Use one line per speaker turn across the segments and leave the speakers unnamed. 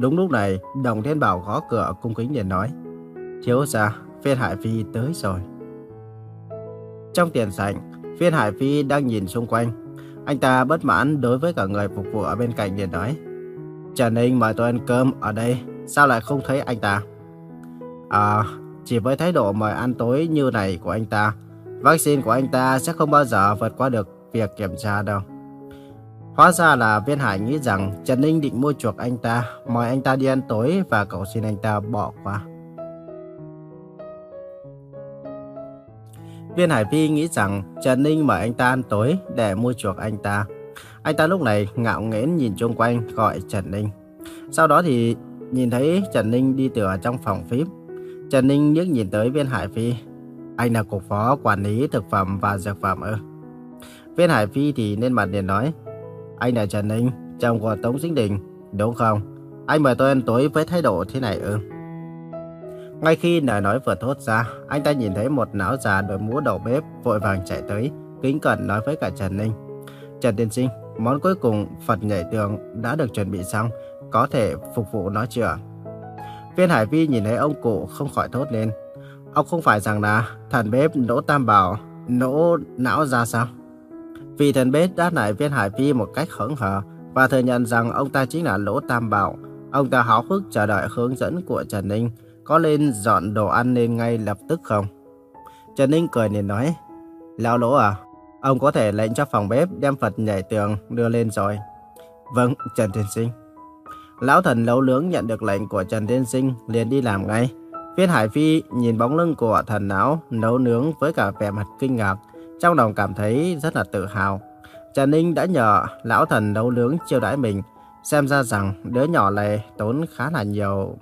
Đúng lúc này, Đồng Thiên Bảo gõ cửa cung kính liền nói. Thiếu gia, phiên Hải Phi tới rồi. Trong tiền sảnh, phiên Hải Phi đang nhìn xung quanh. Anh ta bất mãn đối với cả người phục vụ ở bên cạnh liền nói. Trần Ninh mời tôi ăn cơm ở đây, sao lại không thấy anh ta? À, chỉ với thái độ mời ăn tối như này của anh ta, vaccine của anh ta sẽ không bao giờ vượt qua được việc kiểm tra đâu. Hóa ra là Viên Hải nghĩ rằng Trần Ninh định mua chuộc anh ta, mời anh ta đi ăn tối và cậu xin anh ta bỏ qua. Viên Hải Phi nghĩ rằng Trần Ninh mời anh ta ăn tối để mua chuộc anh ta. Anh ta lúc này ngạo nghễ nhìn chung quanh gọi Trần Ninh. Sau đó thì nhìn thấy Trần Ninh đi từ ở trong phòng phím. Trần Ninh nhếch nhìn tới Viên Hải Phi. Anh là cục phó quản lý thực phẩm và dược phẩm ư? Viên Hải Phi thì nên mặt liền nói. Anh là Trần Ninh, chồng của Tống Sinh Đình, đúng không? Anh mời tôi ăn tối với thái độ thế này ư? Ngay khi lời nói vừa thốt ra, anh ta nhìn thấy một lão già đội mũ đầu bếp vội vàng chạy tới, kính cẩn nói với cả Trần Ninh. Trần Tiên Sinh, món cuối cùng Phật nhảy tường đã được chuẩn bị xong, có thể phục vụ nó chưa? Viên Hải Vi nhìn thấy ông cụ không khỏi thốt lên. Ông không phải rằng là thần bếp nỗ tam bảo, nỗ não ra sao? Phi thần bếp đáp lại viên Hải Phi một cách hững hờ và thừa nhận rằng ông ta chính là lỗ tam bảo. Ông ta háo hức chờ đợi hướng dẫn của Trần Ninh có lên dọn đồ ăn lên ngay lập tức không? Trần Ninh cười nên nói, Lão lỗ à, ông có thể lệnh cho phòng bếp đem Phật nhảy tường đưa lên rồi. Vâng, Trần Thiên Sinh. Lão thần nấu nướng nhận được lệnh của Trần Thiên Sinh liền đi làm ngay. Viên Hải Phi nhìn bóng lưng của thần não nấu nướng với cả vẻ mặt kinh ngạc, trong lòng cảm thấy rất là tự hào. Trần Ninh đã nhờ lão thần nấu nướng chiêu đãi mình, xem ra rằng đứa nhỏ này tốn khá là nhiều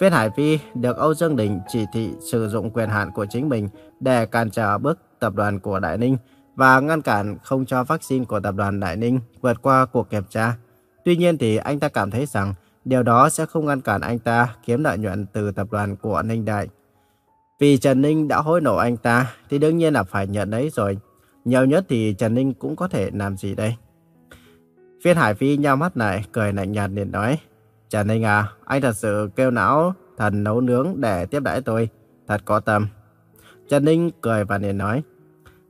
Viên Hải Phi được Âu Dương Đình chỉ thị sử dụng quyền hạn của chính mình để cản trở bước tập đoàn của Đại Ninh và ngăn cản không cho vaccine của tập đoàn Đại Ninh vượt qua cuộc kiểm tra. Tuy nhiên thì anh ta cảm thấy rằng điều đó sẽ không ngăn cản anh ta kiếm lợi nhuận từ tập đoàn của Ninh Đại. Vì Trần Ninh đã hối nổ anh ta thì đương nhiên là phải nhận đấy rồi. Nhiều nhất thì Trần Ninh cũng có thể làm gì đây? Viên Hải Phi nhao mắt lại, cười lạnh nhạt liền nói. Trần Ninh à, anh thật sự kêu não thần nấu nướng để tiếp đãi tôi. Thật có tâm. Trần Ninh cười và liền nói.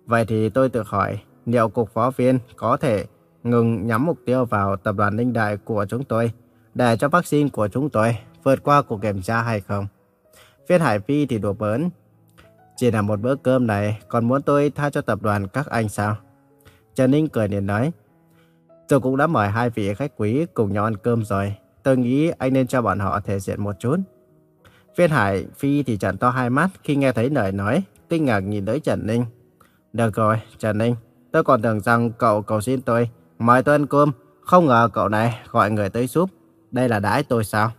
Vậy thì tôi tự hỏi, liệu cục phó viên có thể ngừng nhắm mục tiêu vào tập đoàn Ninh Đại của chúng tôi để cho vaccine của chúng tôi vượt qua cuộc kiểm tra hay không? Viên Hải Phi thì đùa bỡn. Chỉ là một bữa cơm này, còn muốn tôi tha cho tập đoàn các anh sao? Trần Ninh cười liền nói. Tôi cũng đã mời hai vị khách quý cùng nhau ăn cơm rồi. Tôi nghĩ anh nên cho bọn họ thể diện một chút. Viên Hải Phi thì trợn to hai mắt khi nghe thấy lời nói, kinh ngạc nhìn tới Trần Ninh. Được rồi, Trần Ninh, tôi còn tưởng rằng cậu cầu xin tôi, mời tôi ăn cơm. Không ngờ cậu này gọi người tới giúp. Đây là đãi tôi sao?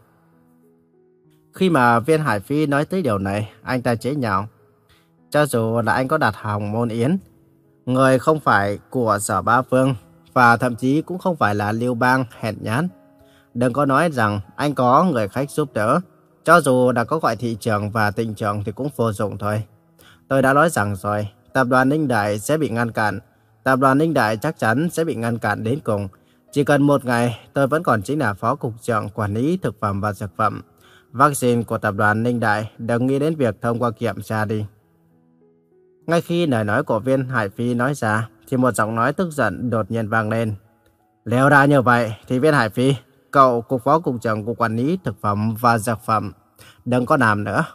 Khi mà viên Hải Phi nói tới điều này, anh ta chế nhạo. Cho dù là anh có đặt hồng môn yến, người không phải của sở ba phương, và thậm chí cũng không phải là lưu bang hẹn nhán. Đừng có nói rằng anh có người khách giúp đỡ. Cho dù đã có gọi thị trường và tình trường thì cũng vô dụng thôi. Tôi đã nói rằng rồi, tập đoàn Ninh Đại sẽ bị ngăn cản. Tập đoàn Ninh Đại chắc chắn sẽ bị ngăn cản đến cùng. Chỉ cần một ngày, tôi vẫn còn chính là phó cục trưởng quản lý thực phẩm và dược phẩm. Vaccine của tập đoàn Ninh Đại đừng nghĩ đến việc thông qua kiểm tra đi. Ngay khi lời nói của viên Hải Phi nói ra, thì một giọng nói tức giận đột nhiên vang lên. Nếu đã như vậy, thì viên Hải Phi, Cậu cục phó cục trưởng cục quản lý thực phẩm và dược phẩm. Đừng có làm nữa.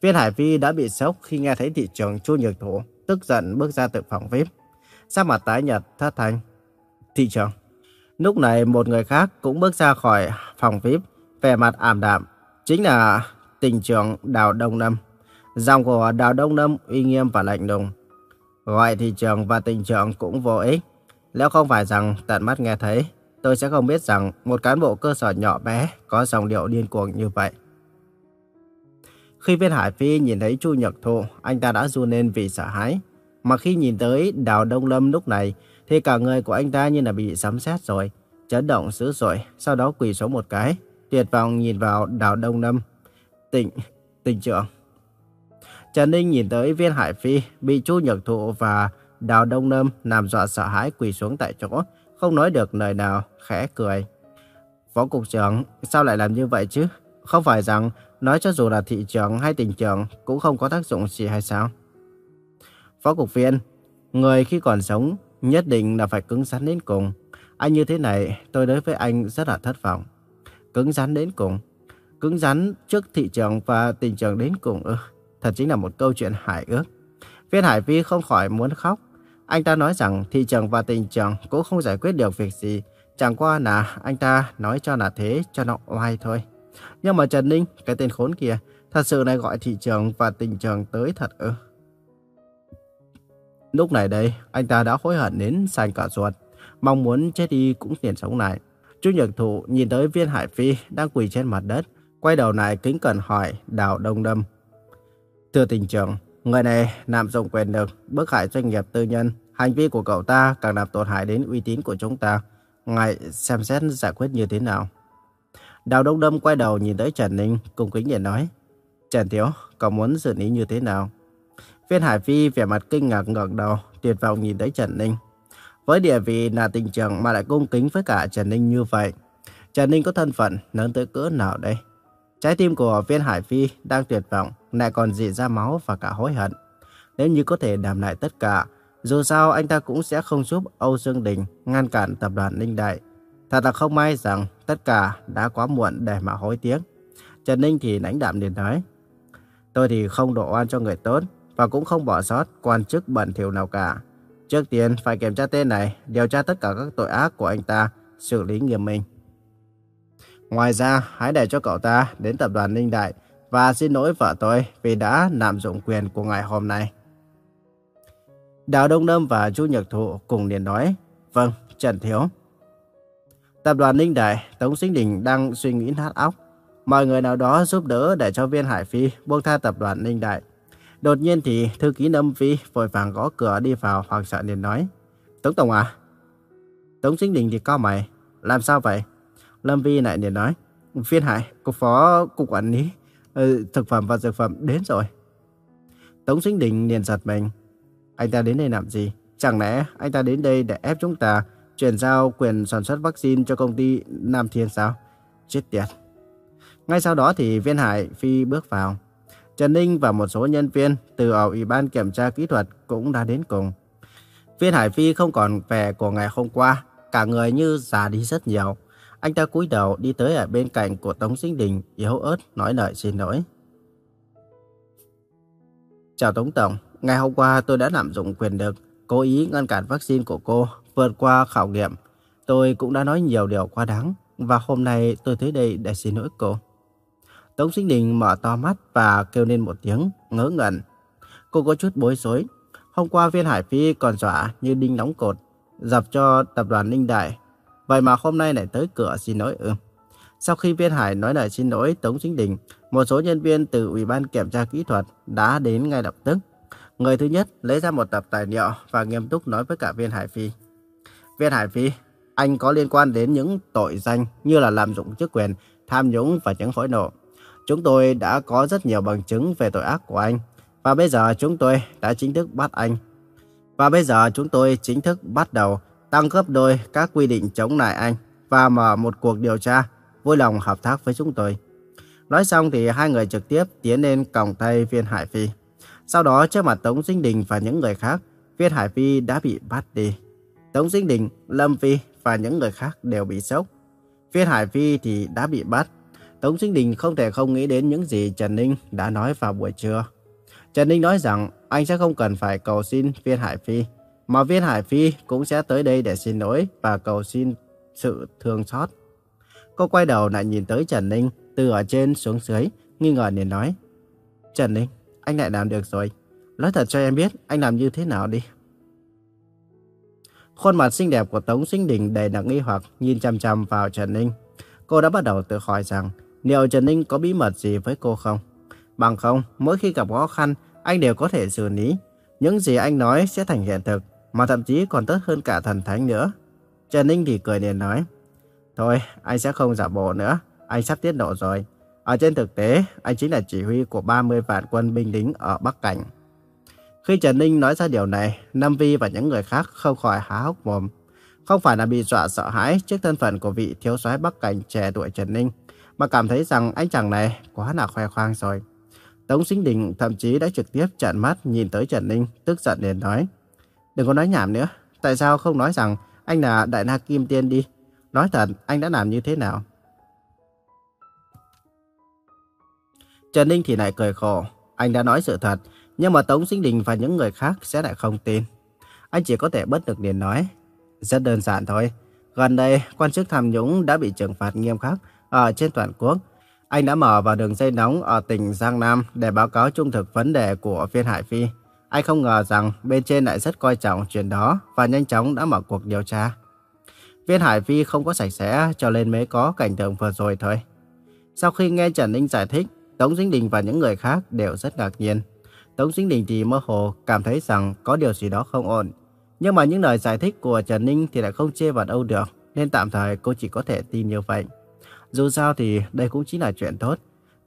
Viên Hải phi đã bị sốc khi nghe thấy thị trường Chu Nhược Thủ tức giận bước ra từ phòng VIP. Sắc mặt tái nhợt thất thanh. Thị trường Lúc này một người khác cũng bước ra khỏi phòng VIP, vẻ mặt ảm đạm. Chính là tỉnh trưởng Đào Đông Lâm. Dòng của Đào Đông Lâm uy nghiêm và lạnh lùng. Gọi thị trưởng và tỉnh trưởng cũng vô ích. Nếu không phải rằng tận mắt nghe thấy, tôi sẽ không biết rằng một cán bộ cơ sở nhỏ bé có dòng điệu điên cuồng như vậy. Khi viên Hải Phi nhìn thấy Chu Nhật Thụ, anh ta đã run lên vì sợ hãi. Mà khi nhìn tới Đào Đông Lâm lúc này, thì cả người của anh ta như là bị sấm sét rồi, chấn động dữ dội, sau đó quỳ xuống một cái, tuyệt vọng nhìn vào Đào Đông Lâm. Tỉnh, tỉnh trưởng. Trần Ninh nhìn tới viên Hải Phi bị Chu Nhật Thụ và Đào Đông Lâm làm dọa sợ hãi quỳ xuống tại chỗ, không nói được lời nào, khẽ cười. Phó Cục trưởng, sao lại làm như vậy chứ? Không phải rằng nói cho dù là thị trưởng hay tỉnh trưởng cũng không có tác dụng gì hay sao? Phó Cục viên, người khi còn sống nhất định là phải cứng rắn đến cùng. Anh như thế này, tôi đối với anh rất là thất vọng. Cứng rắn đến cùng. Cứng rắn trước thị trường và tình trường đến cùng ư. Thật chính là một câu chuyện hài ước. Viên Hải Vi không khỏi muốn khóc. Anh ta nói rằng thị trường và tình trường cũng không giải quyết được việc gì. Chẳng qua là anh ta nói cho là thế cho nó oai thôi. Nhưng mà Trần Ninh, cái tên khốn kia, thật sự này gọi thị trường và tình trường tới thật ư. Lúc này đây, anh ta đã hối hận đến sành cả ruột, mong muốn chết đi cũng tiền sống lại. Chu Nhật Thụ nhìn tới viên Hải Phi đang quỳ trên mặt đất, quay đầu lại kính cẩn hỏi Đào Đông Đâm. Thưa tình trưởng, người này nạm dụng quyền lực, bức hại doanh nghiệp tư nhân. Hành vi của cậu ta càng làm tổn hại đến uy tín của chúng ta. Ngài xem xét giải quyết như thế nào? Đào Đông Đâm quay đầu nhìn tới Trần Ninh, cùng kính để nói. Trần Thiếu, cậu muốn xử lý như thế nào? Viên Hải Phi vẻ mặt kinh ngạc ngẩng đầu, tuyệt vọng nhìn tới Trần Ninh. Với địa vị là tình trưởng mà lại cung kính với cả Trần Ninh như vậy. Trần Ninh có thân phận lớn tới cỡ nào đây? Trái tim của viên Hải Phi đang tuyệt vọng, lại còn dị ra máu và cả hối hận. Nếu như có thể đảm lại tất cả, dù sao anh ta cũng sẽ không giúp Âu Dương Đình ngăn cản tập đoàn Ninh Đại. Thật là không may rằng tất cả đã quá muộn để mà hối tiếc. Trần Ninh thì lãnh đạm liền nói. Tôi thì không đổ oan cho người tốt và cũng không bỏ sót quan chức bẩn thỉu nào cả. Trước tiên phải kiểm tra tên này, điều tra tất cả các tội ác của anh ta, xử lý nghiêm minh. Ngoài ra, hãy để cho cậu ta đến tập đoàn Ninh Đại và xin lỗi vợ tôi vì đã lạm dụng quyền của ngày hôm nay. Đào Đông Lâm và Chu Nhật Thụ cùng liền nói, vâng, Trần Thiếu. Tập đoàn Ninh Đại, Tống Sinh Đình đang suy nghĩ nát óc. Mọi người nào đó giúp đỡ để cho viên Hải Phi buông tha tập đoàn Ninh Đại. Đột nhiên thì thư ký Lâm Phi vội vàng gõ cửa đi vào hoàng sợ liền nói. Tống Tổng à? Tống Sinh Đình thì cao mày. Làm sao vậy? Lâm Vi lại liền nói. Viên Hải, cục phó cục quản lý ừ, thực phẩm và dược phẩm đến rồi. Tống Sinh Đình liền giật mình. Anh ta đến đây làm gì? Chẳng lẽ anh ta đến đây để ép chúng ta chuyển giao quyền sản xuất vaccine cho công ty Nam Thiên sao? Chết tiệt. Ngay sau đó thì Viên Hải Phi bước vào. Trần Ninh và một số nhân viên từ ở Ủy ban Kiểm tra Kỹ thuật cũng đã đến cùng. Viên Hải Phi không còn vẻ của ngày hôm qua, cả người như già đi rất nhiều. Anh ta cúi đầu đi tới ở bên cạnh của Tống Sinh Đình, yếu ớt nói lời xin lỗi. Chào Tống Tổng, ngày hôm qua tôi đã lạm dụng quyền lực, cố ý ngăn cản vaccine của cô vượt qua khảo nghiệm. Tôi cũng đã nói nhiều điều quá đáng, và hôm nay tôi tới đây để xin lỗi cô. Tống Sinh Đình mở to mắt và kêu lên một tiếng, ngớ ngẩn. Cô có chút bối rối. Hôm qua viên Hải Phi còn dọa như đinh đóng cột, dập cho tập đoàn Ninh Đại. Vậy mà hôm nay lại tới cửa xin lỗi ư. Sau khi viên Hải nói lời xin lỗi Tống Sinh Đình, một số nhân viên từ Ủy ban Kiểm tra Kỹ thuật đã đến ngay lập tức. Người thứ nhất lấy ra một tập tài liệu và nghiêm túc nói với cả viên Hải Phi. Viên Hải Phi, anh có liên quan đến những tội danh như là lạm dụng chức quyền, tham nhũng và những hối nộ. Chúng tôi đã có rất nhiều bằng chứng về tội ác của anh. Và bây giờ chúng tôi đã chính thức bắt anh. Và bây giờ chúng tôi chính thức bắt đầu tăng gấp đôi các quy định chống lại anh và mở một cuộc điều tra, vui lòng hợp tác với chúng tôi. Nói xong thì hai người trực tiếp tiến lên cổng tay viên Hải Phi. Sau đó trước mặt Tống Dinh Đình và những người khác, viên Hải Phi đã bị bắt đi. Tống Dinh Đình, Lâm Phi và những người khác đều bị sốc. Viên Hải Phi thì đã bị bắt Tống Sinh Đình không thể không nghĩ đến những gì Trần Ninh đã nói vào buổi trưa. Trần Ninh nói rằng anh sẽ không cần phải cầu xin Viên Hải Phi, mà Viên Hải Phi cũng sẽ tới đây để xin lỗi và cầu xin sự thương xót. Cô quay đầu lại nhìn tới Trần Ninh từ ở trên xuống dưới, nghi ngờ liền nói. Trần Ninh, anh lại làm được rồi. Nói thật cho em biết anh làm như thế nào đi. Khuôn mặt xinh đẹp của Tống Sinh Đình đầy nặng nghi hoặc nhìn chăm chăm vào Trần Ninh. Cô đã bắt đầu tự hỏi rằng liệu Trần Ninh có bí mật gì với cô không? Bằng không, mỗi khi gặp khó khăn, anh đều có thể xử lý. Những gì anh nói sẽ thành hiện thực, mà thậm chí còn tốt hơn cả thần thánh nữa. Trần Ninh thì cười liền nói, Thôi, anh sẽ không giả bộ nữa, anh sắp tiết lộ rồi. Ở trên thực tế, anh chính là chỉ huy của 30 vạn quân binh lính ở Bắc Cảnh. Khi Trần Ninh nói ra điều này, Nam Vi và những người khác không khỏi há hốc mồm. Không phải là bị dọa sợ hãi trước thân phận của vị thiếu soái Bắc Cảnh trẻ tuổi Trần Ninh, mà cảm thấy rằng anh chàng này quá là khoe khoang rồi. Tống Sinh Đình thậm chí đã trực tiếp trợn mắt nhìn tới Trần Ninh, tức giận liền nói. Đừng có nói nhảm nữa, tại sao không nói rằng anh là Đại Na Kim Tiên đi? Nói thật, anh đã làm như thế nào? Trần Ninh thì lại cười khổ. Anh đã nói sự thật, nhưng mà Tống Sinh Đình và những người khác sẽ lại không tin. Anh chỉ có thể bất lực liền nói. Rất đơn giản thôi. Gần đây, quan chức tham nhũng đã bị trừng phạt nghiêm khắc ở trên toàn quốc. Anh đã mở vào đường dây nóng ở tỉnh Giang Nam để báo cáo trung thực vấn đề của phiên Hải Phi. Anh không ngờ rằng bên trên lại rất coi trọng chuyện đó và nhanh chóng đã mở cuộc điều tra. Viên Hải Phi không có sạch sẽ cho nên mới có cảnh tượng vừa rồi thôi. Sau khi nghe Trần Ninh giải thích, Tống Dinh Đình và những người khác đều rất ngạc nhiên. Tống Dinh Đình thì mơ hồ cảm thấy rằng có điều gì đó không ổn. Nhưng mà những lời giải thích của Trần Ninh thì lại không chê vào đâu được, nên tạm thời cô chỉ có thể tin như vậy. Dù sao thì đây cũng chính là chuyện tốt.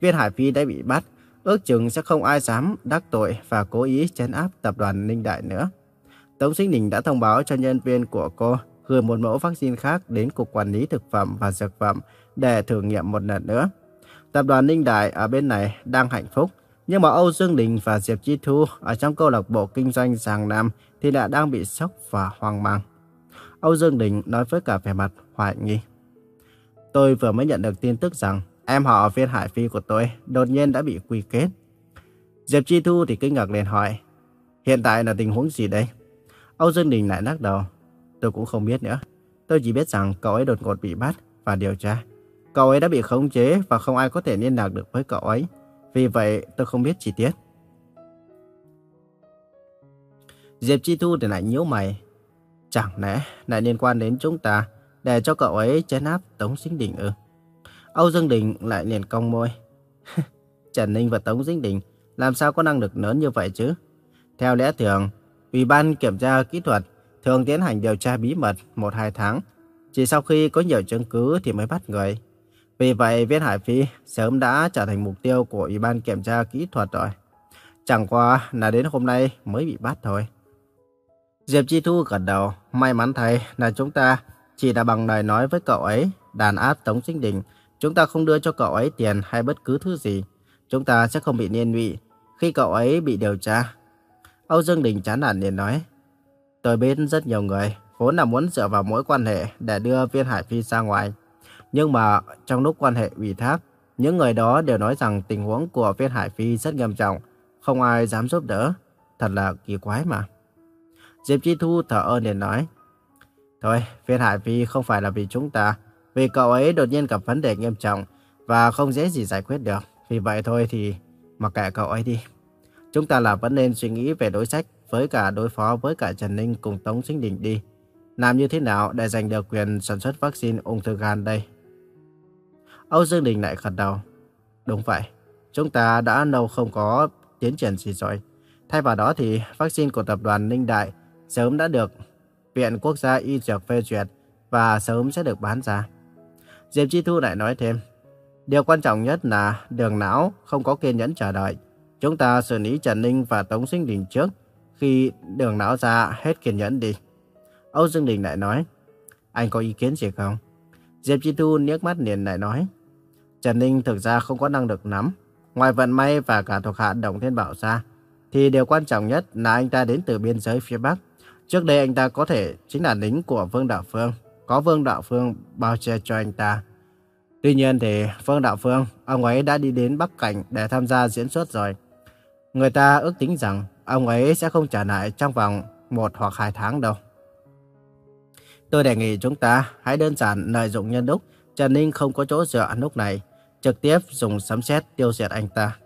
Viên Hải Phi đã bị bắt, ước chừng sẽ không ai dám đắc tội và cố ý chấn áp tập đoàn Ninh Đại nữa. Tống Sinh Đình đã thông báo cho nhân viên của cô gửi một mẫu vaccine khác đến Cục Quản lý Thực phẩm và Dược phẩm để thử nghiệm một lần nữa. Tập đoàn Ninh Đại ở bên này đang hạnh phúc, nhưng mà Âu Dương Đình và Diệp Chi Thu ở trong câu lạc bộ kinh doanh Giang Nam thì lại đang bị sốc và hoang mang. Âu Dương Đình nói với cả vẻ mặt hoài nghi. Tôi vừa mới nhận được tin tức rằng em họ viên hải phi của tôi đột nhiên đã bị quy kết. Diệp Chi Thu thì kinh ngạc liền hỏi, hiện tại là tình huống gì đây? Âu Dương Đình lại lắc đầu, tôi cũng không biết nữa. Tôi chỉ biết rằng cậu ấy đột ngột bị bắt và điều tra. Cậu ấy đã bị khống chế và không ai có thể liên lạc được với cậu ấy. Vì vậy tôi không biết chi tiết. Diệp Chi Thu thì lại nhíu mày. Chẳng lẽ lại liên quan đến chúng ta để cho cậu ấy chấn áp Tống Dính Đình ư? Âu Dương Đình lại liền cong môi. Trần Ninh và Tống Dính Đình làm sao có năng lực lớn như vậy chứ? Theo lẽ thường, Ủy ban kiểm tra kỹ thuật thường tiến hành điều tra bí mật 1-2 tháng. Chỉ sau khi có nhiều chứng cứ thì mới bắt người. Vì vậy, Viên Hải Phi sớm đã trở thành mục tiêu của Ủy ban kiểm tra kỹ thuật rồi. Chẳng qua là đến hôm nay mới bị bắt thôi. Diệp Chi Thu gật đầu, may mắn thay là chúng ta chỉ đã bằng lời nói với cậu ấy, đàn áp Tống Sinh Đình. Chúng ta không đưa cho cậu ấy tiền hay bất cứ thứ gì. Chúng ta sẽ không bị liên lụy khi cậu ấy bị điều tra. Âu Dương Đình chán nản liền nói. Tôi biết rất nhiều người vốn là muốn dựa vào mối quan hệ để đưa viên Hải Phi ra ngoài. Nhưng mà trong lúc quan hệ ủy thác, những người đó đều nói rằng tình huống của viên Hải Phi rất nghiêm trọng, không ai dám giúp đỡ. Thật là kỳ quái mà. Diệp Chi Thu thở ơn liền nói. Thôi, viên Hải Phi không phải là vì chúng ta, vì cậu ấy đột nhiên gặp vấn đề nghiêm trọng và không dễ gì giải quyết được. Vì vậy thôi thì mặc kệ cậu ấy đi. Chúng ta là vẫn nên suy nghĩ về đối sách với cả đối phó với cả Trần Ninh cùng Tống Sinh Đình đi. Làm như thế nào để giành được quyền sản xuất vaccine ung thư gan đây? Âu Dương Đình lại gật đầu. Đúng vậy, chúng ta đã lâu không có tiến triển gì rồi. Thay vào đó thì vaccine của tập đoàn Ninh Đại sớm đã được Viện Quốc gia Y Dược phê duyệt và sớm sẽ được bán ra. Diệp Chi Thu lại nói thêm, điều quan trọng nhất là đường não không có kiên nhẫn chờ đợi. Chúng ta xử lý Trần Ninh và Tống Sinh Đình trước, khi đường não ra hết kiên nhẫn đi. Âu Dương Đình lại nói, anh có ý kiến gì không? Diệp Chi Thu liếc mắt liền lại nói, Trần Ninh thực ra không có năng lực nắm. Ngoài vận may và cả thuộc hạ Đồng Thiên Bảo ra, thì điều quan trọng nhất là anh ta đến từ biên giới phía Bắc. Trước đây anh ta có thể chính là lính của Vương Đạo Phương, có Vương Đạo Phương bao che cho anh ta. Tuy nhiên thì Vương Đạo Phương, ông ấy đã đi đến Bắc Cảnh để tham gia diễn xuất rồi. Người ta ước tính rằng ông ấy sẽ không trả lại trong vòng một hoặc hai tháng đâu. Tôi đề nghị chúng ta hãy đơn giản lợi dụng nhân lúc Trần Ninh không có chỗ dựa lúc này, trực tiếp dùng sấm sét tiêu diệt anh ta.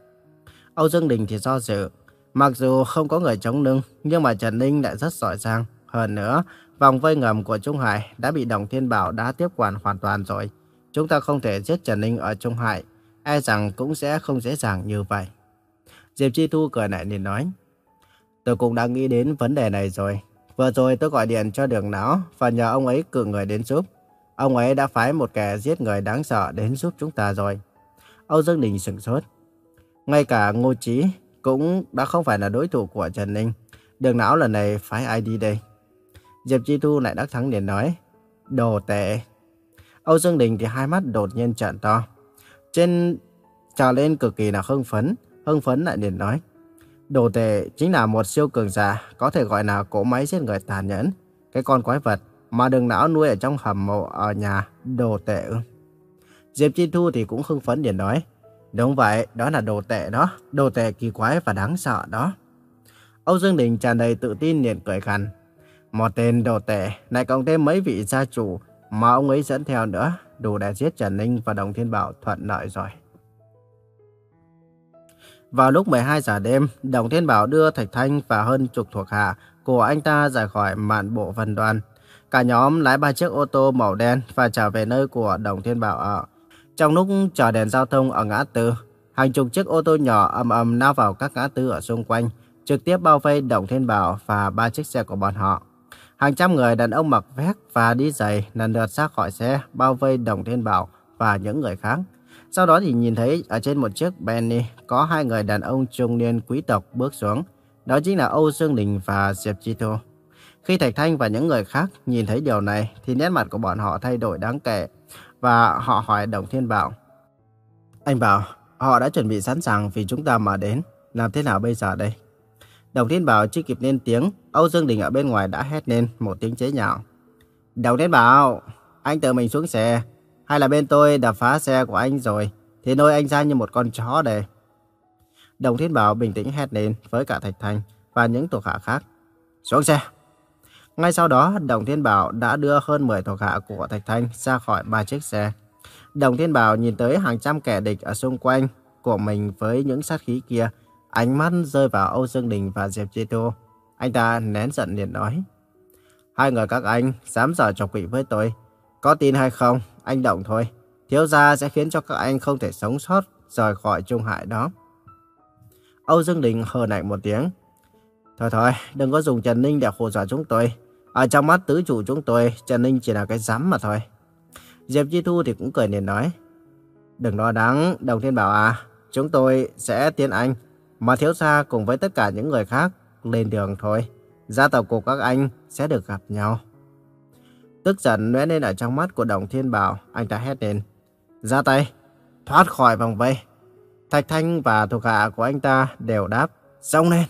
Âu Dương Đình thì do dự, mặc dù không có người chống lưng, nhưng mà Trần Ninh lại rất giỏi giang. Hơn nữa, vòng vây ngầm của Trung Hải đã bị Đồng Thiên Bảo đã tiếp quản hoàn toàn rồi. Chúng ta không thể giết Trần Ninh ở Trung Hải, e rằng cũng sẽ không dễ dàng như vậy. Diệp Chi Thu cười lại liền nói, tôi cũng đã nghĩ đến vấn đề này rồi. Vừa rồi tôi gọi điện cho đường não và nhờ ông ấy cử người đến giúp. Ông ấy đã phái một kẻ giết người đáng sợ đến giúp chúng ta rồi. Âu Dương Đình sửng sốt. Ngay cả Ngô Chí cũng đã không phải là đối thủ của Trần Ninh. Đường não lần này phái ai đi đây? Diệp Chi Thu lại đắc thắng liền nói, đồ tệ. Âu Dương Đình thì hai mắt đột nhiên trợn to. Trên trào lên cực kỳ là hưng phấn, hưng phấn lại liền nói, đồ tệ chính là một siêu cường giả, có thể gọi là cỗ máy giết người tàn nhẫn. Cái con quái vật mà đường não nuôi ở trong hầm mộ ở nhà, đồ tệ. Diệp Chi Thu thì cũng hưng phấn liền nói, đúng vậy, đó là đồ tệ đó, đồ tệ kỳ quái và đáng sợ đó. Âu Dương Đình tràn đầy tự tin liền cười khăn. Một tên đồ tệ, lại cộng thêm mấy vị gia chủ mà ông ấy dẫn theo nữa, đủ để giết Trần Ninh và Đồng Thiên Bảo thuận lợi rồi. Vào lúc 12 giờ đêm, Đồng Thiên Bảo đưa Thạch Thanh và hơn chục thuộc hạ của anh ta rời khỏi mạn bộ vân đoàn. Cả nhóm lái ba chiếc ô tô màu đen và trở về nơi của Đồng Thiên Bảo ở. Trong lúc chờ đèn giao thông ở ngã tư, hàng chục chiếc ô tô nhỏ ầm ầm lao vào các ngã tư ở xung quanh, trực tiếp bao vây Đồng Thiên Bảo và ba chiếc xe của bọn họ. Hàng trăm người đàn ông mặc vest và đi giày lần lượt ra khỏi xe, bao vây Đồng Thiên Bảo và những người khác. Sau đó thì nhìn thấy ở trên một chiếc Bentley có hai người đàn ông trung niên quý tộc bước xuống. Đó chính là Âu Dương Đình và Diệp Chi Thu. Khi Thạch Thanh và những người khác nhìn thấy điều này thì nét mặt của bọn họ thay đổi đáng kể và họ hỏi Đồng Thiên Bảo. Anh Bảo, họ đã chuẩn bị sẵn sàng vì chúng ta mà đến. Làm thế nào bây giờ đây? Đồng Thiên Bảo chưa kịp lên tiếng, Âu Dương Đình ở bên ngoài đã hét lên một tiếng chế nhạo. Đồng Thiên Bảo, anh tự mình xuống xe, hay là bên tôi đập phá xe của anh rồi, thì nôi anh ra như một con chó đây. Đồng Thiên Bảo bình tĩnh hét lên với cả Thạch Thành và những thuộc hạ khác. Xuống xe! Ngay sau đó, Đồng Thiên Bảo đã đưa hơn 10 thuộc hạ của Thạch Thanh ra khỏi ba chiếc xe. Đồng Thiên Bảo nhìn tới hàng trăm kẻ địch ở xung quanh của mình với những sát khí kia, ánh mắt rơi vào Âu Dương Đình và Diệp Chi Tô. Anh ta nén giận liền nói. Hai người các anh dám dở trò quỷ với tôi. Có tin hay không, anh động thôi. Thiếu gia sẽ khiến cho các anh không thể sống sót rời khỏi Trung Hải đó. Âu Dương Đình hờ lạnh một tiếng. Thôi thôi, đừng có dùng Trần Ninh để khổ dọa chúng tôi. Ở trong mắt tứ chủ chúng tôi, Trần Ninh chỉ là cái rắm mà thôi. Diệp Chi Thu thì cũng cười liền nói. Đừng lo lắng, Đồng Thiên Bảo à. Chúng tôi sẽ tiến anh, mà thiếu gia cùng với tất cả những người khác lên đường thôi. Gia tộc của các anh sẽ được gặp nhau. Tức giận lóe lên ở trong mắt của Đồng Thiên Bảo, anh ta hét lên. Ra tay, thoát khỏi vòng vây. Thạch Thanh và thuộc hạ của anh ta đều đáp, xông lên.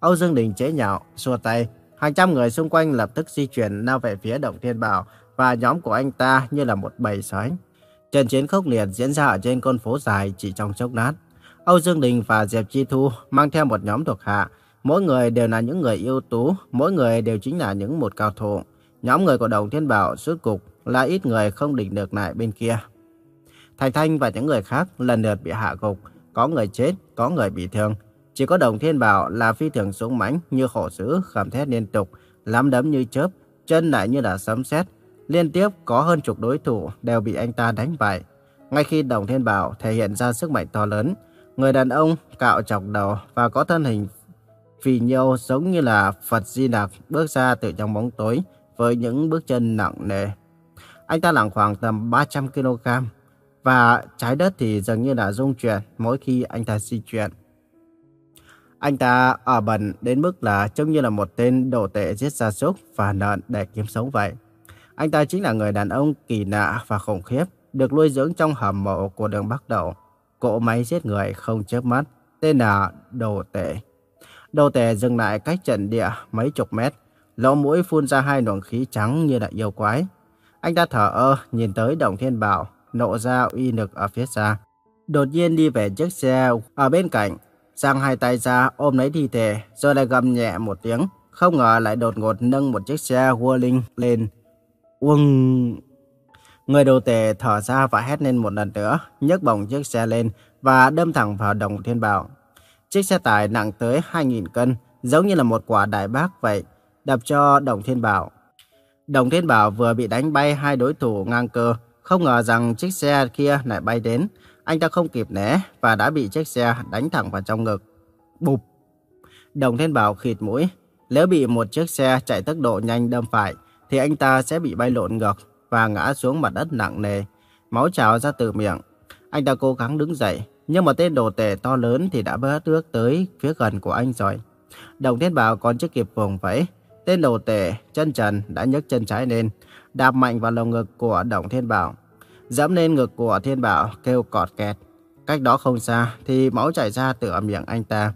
Âu Dương Đình chế nhạo, xua tay. Hàng trăm người xung quanh lập tức di chuyển lao về phía Đồng Thiên Bảo và nhóm của anh ta như là một bầy sói. Trận chiến khốc liệt diễn ra ở trên con phố dài chỉ trong chốc lát. Âu Dương Đình và Diệp Chi Thu mang theo một nhóm thuộc hạ. Mỗi người đều là những người ưu tú, mỗi người đều chính là những một cao thủ. Nhóm người của Đồng Thiên Bảo suốt cục là ít người không địch được lại bên kia. Thành Thanh và những người khác lần lượt bị hạ gục, có người chết, có người bị thương. Chỉ có Đồng Thiên Bảo là phi thường súng mãnh như khổ dữ, khẩm thét liên tục, lắm đấm như chớp, chân lại như là sấm sét. Liên tiếp có hơn chục đối thủ đều bị anh ta đánh bại. Ngay khi Đồng Thiên Bảo thể hiện ra sức mạnh to lớn, người đàn ông cạo chọc đầu và có thân hình phì nhiêu giống như là Phật Di Lặc bước ra từ trong bóng tối với những bước chân nặng nề. Anh ta nặng khoảng tầm 300 kg và trái đất thì dường như là rung chuyển mỗi khi anh ta di chuyển. Anh ta ở bẩn đến mức là trông như là một tên đồ tệ giết gia súc và nợn để kiếm sống vậy. Anh ta chính là người đàn ông kỳ lạ và khủng khiếp, được nuôi dưỡng trong hầm mộ của đường Bắc Đậu. Cỗ máy giết người không chớp mắt, tên là Đồ Tệ. Đồ Tệ dừng lại cách trận địa mấy chục mét, lỗ mũi phun ra hai luồng khí trắng như là yêu quái. Anh ta thở ơ nhìn tới Đồng Thiên Bảo, nộ ra uy lực ở phía xa. Đột nhiên đi về chiếc xe ở bên cạnh, giang hai tay ra ôm lấy thi thể, rồi lại gầm nhẹ một tiếng. Không ngờ lại đột ngột nâng một chiếc xe Whirling lên. Uông! Người đầu tề thở ra và hét lên một lần nữa, nhấc bổng chiếc xe lên và đâm thẳng vào đồng thiên bảo. Chiếc xe tải nặng tới 2.000 cân, giống như là một quả đại bác vậy, đập cho đồng thiên bảo. Đồng thiên bảo vừa bị đánh bay hai đối thủ ngang cơ, không ngờ rằng chiếc xe kia lại bay đến. Anh ta không kịp né và đã bị chiếc xe đánh thẳng vào trong ngực. Bụp! Đồng Thiên Bảo khịt mũi. Nếu bị một chiếc xe chạy tốc độ nhanh đâm phải, thì anh ta sẽ bị bay lộn ngược và ngã xuống mặt đất nặng nề. Máu trào ra từ miệng. Anh ta cố gắng đứng dậy, nhưng mà tên đồ tể to lớn thì đã bớt bước tới phía gần của anh rồi. Đồng Thiên Bảo còn chưa kịp vùng vẫy, tên đồ tể chân trần đã nhấc chân trái lên, đạp mạnh vào lồng ngực của Đồng Thiên Bảo. Dẫm lên ngực của Thiên Bảo kêu cọt kẹt. Cách đó không xa thì máu chảy ra từ miệng anh ta.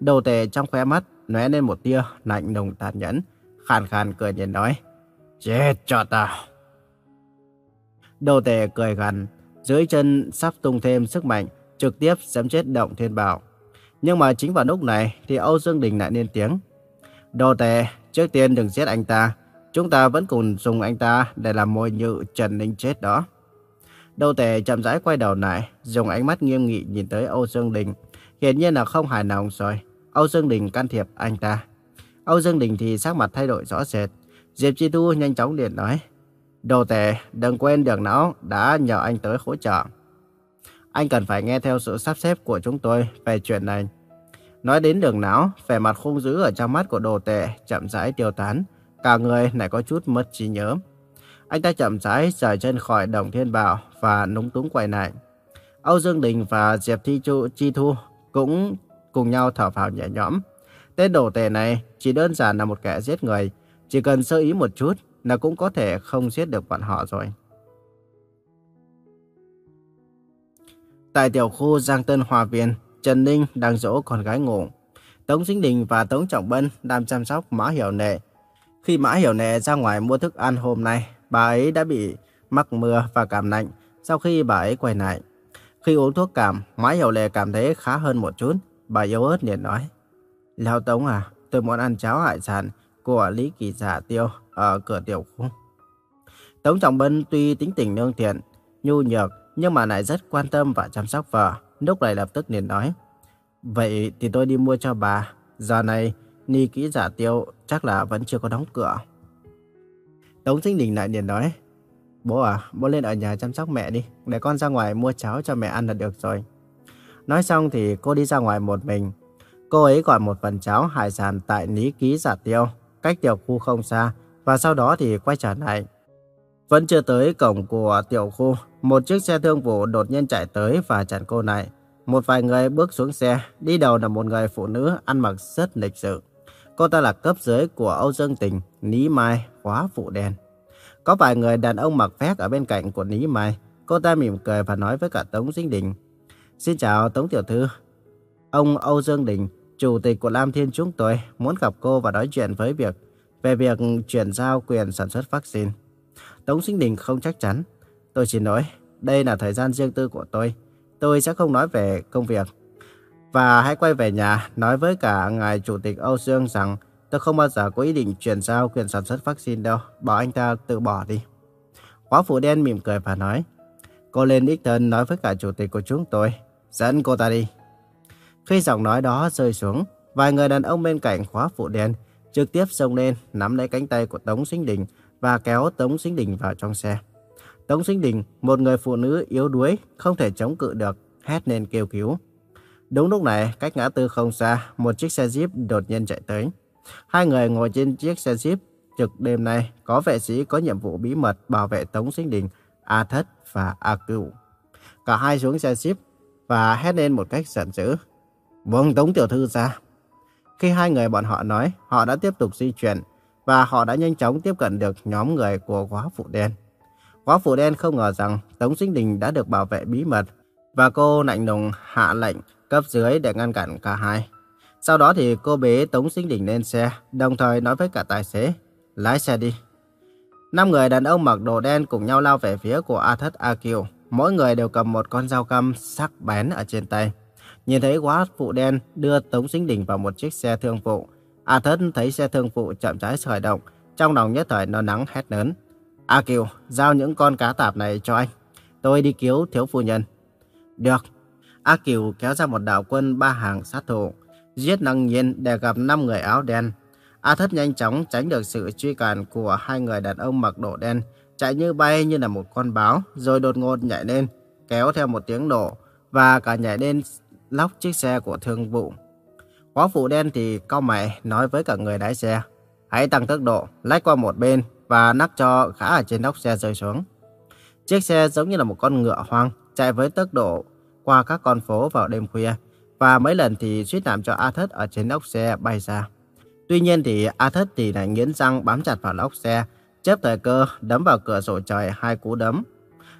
Đầu tề trong khóe mắt lóe lên một tia lạnh lùng tàn nhẫn, khàn khàn cười nhìn nói: "Chết cho tao." Đầu tề cười gằn, dưới chân sắp tung thêm sức mạnh, trực tiếp giẫm chết Động Thiên Bảo. Nhưng mà chính vào lúc này thì Âu Dương Đình lại lên tiếng. Đồ tệ, trước tiên đừng giết anh ta. Chúng ta vẫn cùng dùng anh ta để làm mồi nhự Trần Ninh chết đó. Đồ tệ chậm rãi quay đầu lại, dùng ánh mắt nghiêm nghị nhìn tới Âu Dương Đình. Hiển nhiên là không hài lòng rồi. Âu Dương Đình can thiệp anh ta. Âu Dương Đình thì sắc mặt thay đổi rõ rệt. Diệp Chi Tu nhanh chóng điện nói. Đồ tệ, đừng quên đường não đã nhờ anh tới hỗ trợ. Anh cần phải nghe theo sự sắp xếp của chúng tôi về chuyện này. Nói đến đường não, vẻ mặt khung dữ ở trong mắt của đồ tệ chậm rãi tiêu tán. Cả người lại có chút mất trí nhớ. Anh ta chậm rãi rời chân khỏi đồng thiên bảo và núng túng quay lại. Âu Dương Đình và Diệp Thi Chu Chi Thu cũng cùng nhau thở phào nhẹ nhõm. Tên đồ tệ này chỉ đơn giản là một kẻ giết người. Chỉ cần sơ ý một chút là cũng có thể không giết được bọn họ rồi. Tại tiểu khu Giang Tân Hòa Viên, Trần Ninh đang dỗ con gái ngủ. Tống Sinh Đình và Tống Trọng Bân đang chăm sóc Mã Hiểu Nệ. Khi Mã Hiểu Nệ ra ngoài mua thức ăn hôm nay, bà ấy đã bị mắc mưa và cảm lạnh sau khi bà ấy quay lại. Khi uống thuốc cảm, Mã Hiểu Lệ cảm thấy khá hơn một chút. Bà yếu ớt liền nói, Lão Tống à, tôi muốn ăn cháo hải sản của Lý Kỳ Giả Tiêu ở cửa tiểu khu. Tống Trọng Bân tuy tính tình nương thiện, nhu nhược nhưng mà lại rất quan tâm và chăm sóc vợ. Lúc này lập tức liền nói, vậy thì tôi đi mua cho bà. Giờ này, Ni kỹ giả tiêu chắc là vẫn chưa có đóng cửa. Tống Sinh Đình lại liền nói, bố à, bố lên ở nhà chăm sóc mẹ đi, để con ra ngoài mua cháo cho mẹ ăn là được rồi. Nói xong thì cô đi ra ngoài một mình. Cô ấy gọi một phần cháo hải sản tại Ní Ký Giả Tiêu, cách tiểu khu không xa, và sau đó thì quay trở lại. Vẫn chưa tới cổng của tiểu khu, một chiếc xe thương vụ đột nhiên chạy tới và chặn cô lại. Một vài người bước xuống xe, đi đầu là một người phụ nữ ăn mặc rất lịch sự. Cô ta là cấp dưới của Âu Dương Tình, Ní Mai, khóa phụ đen. Có vài người đàn ông mặc vest ở bên cạnh của Ní Mai. Cô ta mỉm cười và nói với cả Tống Dinh Đình. Xin chào Tống Tiểu Thư. Ông Âu Dương Đình, chủ tịch của Lam Thiên chúng tôi, muốn gặp cô và nói chuyện với việc về việc chuyển giao quyền sản xuất vaccine. Tống Sinh Đình không chắc chắn. Tôi chỉ nói, đây là thời gian riêng tư của tôi. Tôi sẽ không nói về công việc. Và hãy quay về nhà nói với cả ngài chủ tịch Âu Dương rằng tôi không bao giờ có ý định chuyển giao quyền sản xuất vaccine đâu. Bảo anh ta tự bỏ đi. Khóa phụ đen mỉm cười và nói, cô lên đích thân nói với cả chủ tịch của chúng tôi. Dẫn cô ta đi. Khi giọng nói đó rơi xuống, vài người đàn ông bên cạnh khóa phụ đen trực tiếp xông lên nắm lấy cánh tay của Tống Sinh Đình và kéo Tống Sinh Đình vào trong xe. Tống Sinh Đình, một người phụ nữ yếu đuối, không thể chống cự được, hét lên kêu cứu. Đúng lúc này, cách ngã tư không xa, một chiếc xe Jeep đột nhiên chạy tới. Hai người ngồi trên chiếc xe Jeep trực đêm nay có vệ sĩ có nhiệm vụ bí mật bảo vệ Tống Sinh Đình, A Thất và A Cửu. Cả hai xuống xe Jeep và hét lên một cách giận dữ. Buông Tống Tiểu Thư ra. Khi hai người bọn họ nói, họ đã tiếp tục di chuyển và họ đã nhanh chóng tiếp cận được nhóm người của quá phụ đen. quá phụ đen không ngờ rằng Tống Sinh Đình đã được bảo vệ bí mật và cô lạnh lùng hạ lệnh cấp dưới để ngăn cản cả hai. Sau đó thì cô bế Tống Sinh Đình lên xe, đồng thời nói với cả tài xế, lái xe đi. Năm người đàn ông mặc đồ đen cùng nhau lao về phía của A Thất A Kiều. Mỗi người đều cầm một con dao căm sắc bén ở trên tay. Nhìn thấy quá phụ đen đưa Tống Sinh Đình vào một chiếc xe thương vụ. A Thất thấy xe thương vụ chậm rãi khởi động, trong lòng nhất thời nó nắng hét lớn. A Kiều, giao những con cá tạp này cho anh. Tôi đi cứu thiếu phu nhân. Được. A Kiều kéo ra một đạo quân ba hàng sát thủ, giết năng nhiên để gặp năm người áo đen. A Thất nhanh chóng tránh được sự truy cản của hai người đàn ông mặc đồ đen, chạy như bay như là một con báo, rồi đột ngột nhảy lên, kéo theo một tiếng nổ và cả nhảy lên lóc chiếc xe của thương vụ. Quá phụ đen thì cao mày nói với cả người lái xe. Hãy tăng tốc độ, lách qua một bên và nắc cho khá ở trên nóc xe rơi xuống. Chiếc xe giống như là một con ngựa hoang chạy với tốc độ qua các con phố vào đêm khuya và mấy lần thì suýt làm cho A Thất ở trên nóc xe bay ra. Tuy nhiên thì A Thất thì lại nghiến răng bám chặt vào ốc xe, chớp thời cơ đấm vào cửa sổ trời hai cú đấm.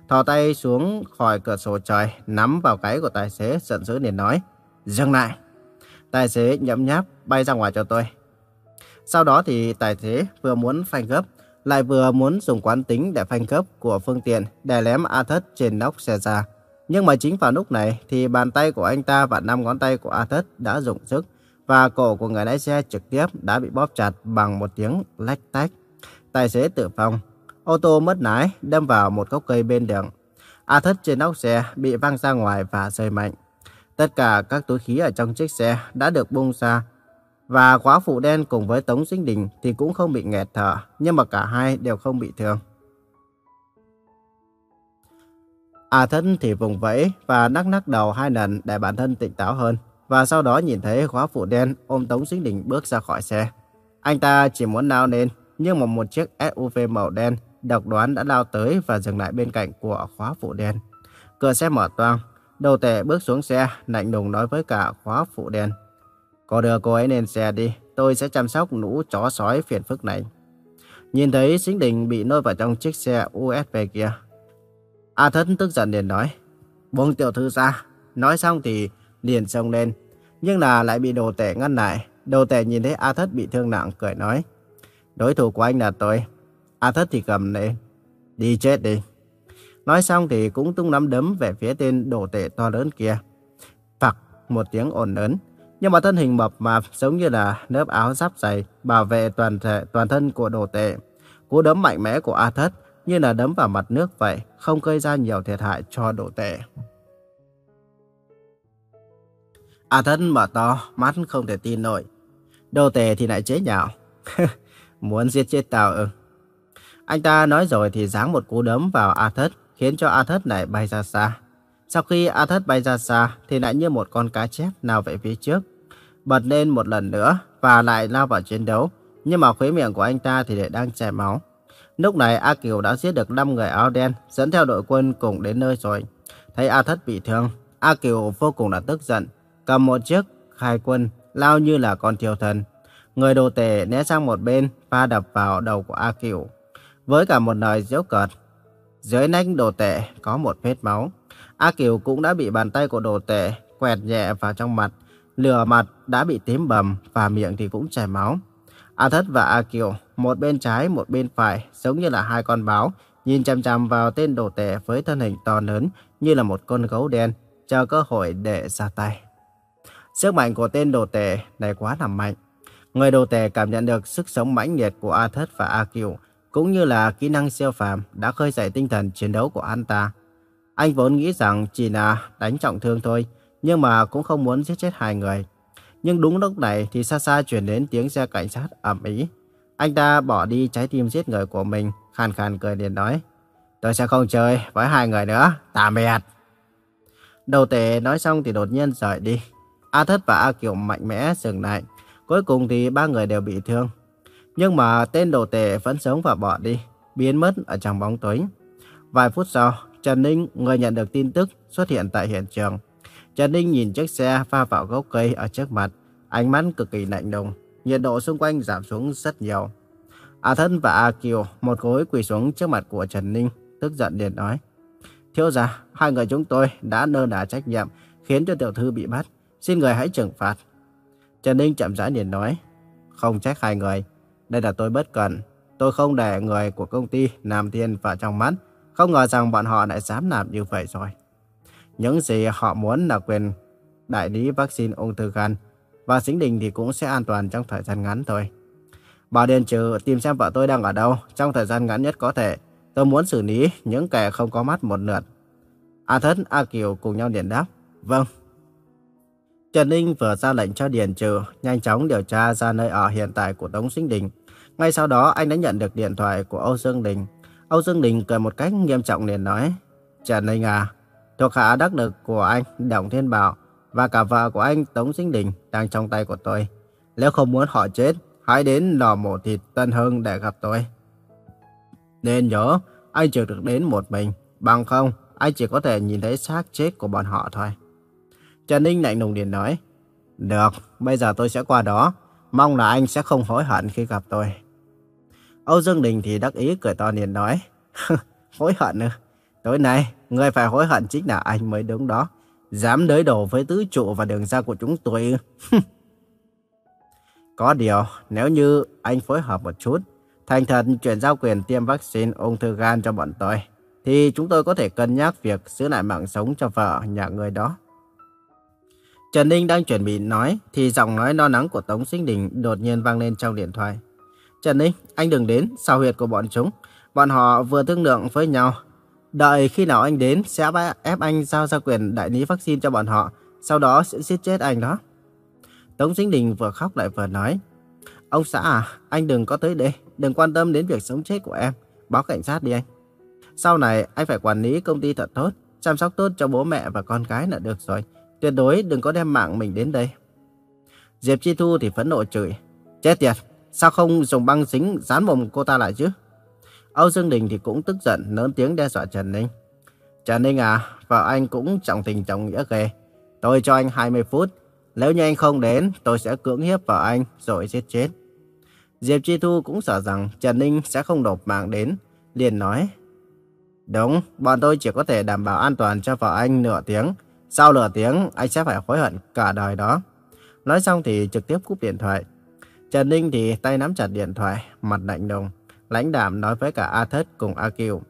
Thò tay xuống khỏi cửa sổ trời, nắm vào cái của tài xế, giận dữ liền nói, dừng lại. Tài xế nhậm nháp bay ra ngoài cho tôi. Sau đó thì tài xế vừa muốn phanh gấp, lại vừa muốn dùng quán tính để phanh gấp của phương tiện để lém A Thất trên nóc xe ra. Nhưng mà chính vào lúc này thì bàn tay của anh ta và năm ngón tay của A Thất đã dùng sức và cổ của người lái xe trực tiếp đã bị bóp chặt bằng một tiếng lách tách. Tài xế tử vong, ô tô mất lái đâm vào một gốc cây bên đường. A Thất trên nóc xe bị văng ra ngoài và rơi mạnh. Tất cả các túi khí ở trong chiếc xe đã được bung ra và khóa phụ đen cùng với Tống Sinh Đình thì cũng không bị nghẹt thở, nhưng mà cả hai đều không bị thương. A thân thì vùng vẫy và nắc nắc đầu hai lần để bản thân tỉnh táo hơn. Và sau đó nhìn thấy khóa phụ đen ôm Tống Sinh Đình bước ra khỏi xe. Anh ta chỉ muốn lao lên, nhưng mà một chiếc SUV màu đen độc đoán đã lao tới và dừng lại bên cạnh của khóa phụ đen. Cửa xe mở toang, đầu tệ bước xuống xe, lạnh lùng nói với cả khóa phụ đen. Cô đưa cô ấy lên xe đi, tôi sẽ chăm sóc lũ chó sói phiền phức này. Nhìn thấy Sinh Đình bị nôi vào trong chiếc xe USB kia, A Thất tức giận liền nói, buông tiểu thư ra. Nói xong thì liền xông lên, nhưng là lại bị đồ tể ngăn lại. Đồ tể nhìn thấy A Thất bị thương nặng, cười nói, đối thủ của anh là tôi. A Thất thì cầm lên, đi chết đi. Nói xong thì cũng tung nắm đấm về phía tên đồ tể to lớn kia. Phặc một tiếng ồn lớn, nhưng mà thân hình mập mạp giống như là lớp áo giáp dày bảo vệ toàn thể toàn thân của đồ tệ, Cú đấm mạnh mẽ của A Thất như là đấm vào mặt nước vậy, không gây ra nhiều thiệt hại cho đồ tệ. A à, thân mở to, mắt không thể tin nổi. Đồ tệ thì lại chế nhạo. Muốn giết chết tao ư. Anh ta nói rồi thì giáng một cú đấm vào A thất, khiến cho A thất này bay ra xa. Sau khi A thất bay ra xa thì lại như một con cá chép nào về phía trước. Bật lên một lần nữa và lại lao vào chiến đấu. Nhưng mà khóe miệng của anh ta thì lại đang chảy máu. Lúc này A Kiều đã giết được 5 người áo đen, dẫn theo đội quân cùng đến nơi rồi. Thấy A Thất bị thương, A Kiều vô cùng là tức giận, cầm một chiếc khai quân, lao như là con thiêu thần. Người đồ tể né sang một bên, và đập vào đầu của A Kiều. Với cả một lời giễu cợt, dưới nách đồ tể có một vết máu. A Kiều cũng đã bị bàn tay của đồ tể quẹt nhẹ vào trong mặt. Lửa mặt đã bị tím bầm và miệng thì cũng chảy máu. A Thất và A Kiều, một bên trái một bên phải, giống như là hai con báo, nhìn chằm chằm vào tên đồ tể với thân hình to lớn như là một con gấu đen, chờ cơ hội để ra tay. Sức mạnh của tên đồ tể này quá là mạnh. Người đồ tể cảm nhận được sức sống mãnh liệt của A Thất và A Kiều, cũng như là kỹ năng siêu phàm đã khơi dậy tinh thần chiến đấu của anh ta. Anh vốn nghĩ rằng chỉ là đánh trọng thương thôi, nhưng mà cũng không muốn giết chết hai người. Nhưng đúng lúc này thì xa xa chuyển đến tiếng xe cảnh sát ầm ĩ. Anh ta bỏ đi trái tim giết người của mình, khàn khàn cười liền nói. Tôi sẽ không chơi với hai người nữa, tạm biệt. Đầu tể nói xong thì đột nhiên rời đi. A Thất và A Kiều mạnh mẽ dừng lại. Cuối cùng thì ba người đều bị thương. Nhưng mà tên đồ tể vẫn sống và bỏ đi, biến mất ở trong bóng tối. Vài phút sau, Trần Ninh, người nhận được tin tức, xuất hiện tại hiện trường. Trần Ninh nhìn chiếc xe pha vào gốc cây ở trước mặt, ánh mắt cực kỳ lạnh lùng, nhiệt độ xung quanh giảm xuống rất nhiều. A Thân và A Kiều một gối quỳ xuống trước mặt của Trần Ninh, tức giận liền nói. Thiếu gia, hai người chúng tôi đã nơ nả trách nhiệm, khiến cho tiểu thư bị bắt. Xin người hãy trừng phạt. Trần Ninh chậm rãi liền nói. Không trách hai người, đây là tôi bất cần. Tôi không để người của công ty Nam Thiên vào trong mắt. Không ngờ rằng bọn họ lại dám làm như vậy rồi. Những gì họ muốn là quyền đại lý vaccine ung thư gan và Sính Đình thì cũng sẽ an toàn trong thời gian ngắn thôi. bà Điền Trừ tìm xem vợ tôi đang ở đâu trong thời gian ngắn nhất có thể. Tôi muốn xử lý những kẻ không có mắt một lượt. A Thất, A Kiều cùng nhau điện đáp. Vâng. Trần Ninh vừa ra lệnh cho Điền Trừ nhanh chóng điều tra ra nơi ở hiện tại của Tống Sinh Đình. Ngay sau đó anh đã nhận được điện thoại của Âu Dương Đình. Âu Dương Đình cười một cách nghiêm trọng liền nói. Trần Ninh à, thuộc hạ đắc lực của anh Đồng Thiên Bảo và cả vợ của anh Tống Sinh Đình đang trong tay của tôi. Nếu không muốn họ chết, hãy đến lò mổ thịt Tân Hưng để gặp tôi. Nên nhớ, anh chỉ được đến một mình, bằng không, anh chỉ có thể nhìn thấy xác chết của bọn họ thôi. Trần Ninh lạnh lùng điện nói, Được, bây giờ tôi sẽ qua đó. Mong là anh sẽ không hối hận khi gặp tôi. Âu Dương Đình thì đắc ý cười to liền nói. hối hận ư? Tối nay, người phải hối hận chính là anh mới đúng đó. Dám đối đầu với tứ trụ và đường ra của chúng tôi? Có điều, nếu như anh phối hợp một chút, thành thật chuyển giao quyền tiêm vaccine ung thư gan cho bọn tôi, thì chúng tôi có thể cân nhắc việc giữ lại mạng sống cho vợ nhà người đó. Trần Ninh đang chuẩn bị nói, thì giọng nói lo lắng của Tống Sinh Đình đột nhiên vang lên trong điện thoại. Trần Ninh, anh đừng đến, sao huyệt của bọn chúng. Bọn họ vừa thương lượng với nhau. Đợi khi nào anh đến, sẽ ép anh giao ra quyền đại lý vaccine cho bọn họ, sau đó sẽ giết chết anh đó. Tống Dính Đình vừa khóc lại vừa nói. Ông xã à, anh đừng có tới đây, đừng quan tâm đến việc sống chết của em. Báo cảnh sát đi anh. Sau này, anh phải quản lý công ty thật tốt, chăm sóc tốt cho bố mẹ và con cái là được rồi. Tuyệt đối đừng có đem mạng mình đến đây. Diệp Chi Thu thì phẫn nộ chửi. Chết tiệt, sao không dùng băng dính dán mồm cô ta lại chứ? Âu Dương Đình thì cũng tức giận, lớn tiếng đe dọa Trần Ninh. Trần Ninh à, vợ anh cũng trọng tình trọng nghĩa ghê. Tôi cho anh 20 phút. Nếu như anh không đến, tôi sẽ cưỡng hiếp vợ anh rồi giết chết. Diệp Chi Thu cũng sợ rằng Trần Ninh sẽ không đột mạng đến. Liền nói. Đúng, bọn tôi chỉ có thể đảm bảo an toàn cho vợ anh nửa tiếng. Sau nửa tiếng, anh sẽ phải hối hận cả đời đó. Nói xong thì trực tiếp cúp điện thoại. Trần Ninh thì tay nắm chặt điện thoại, mặt lạnh lùng, lãnh đạm nói với cả A Thất cùng A Kiều.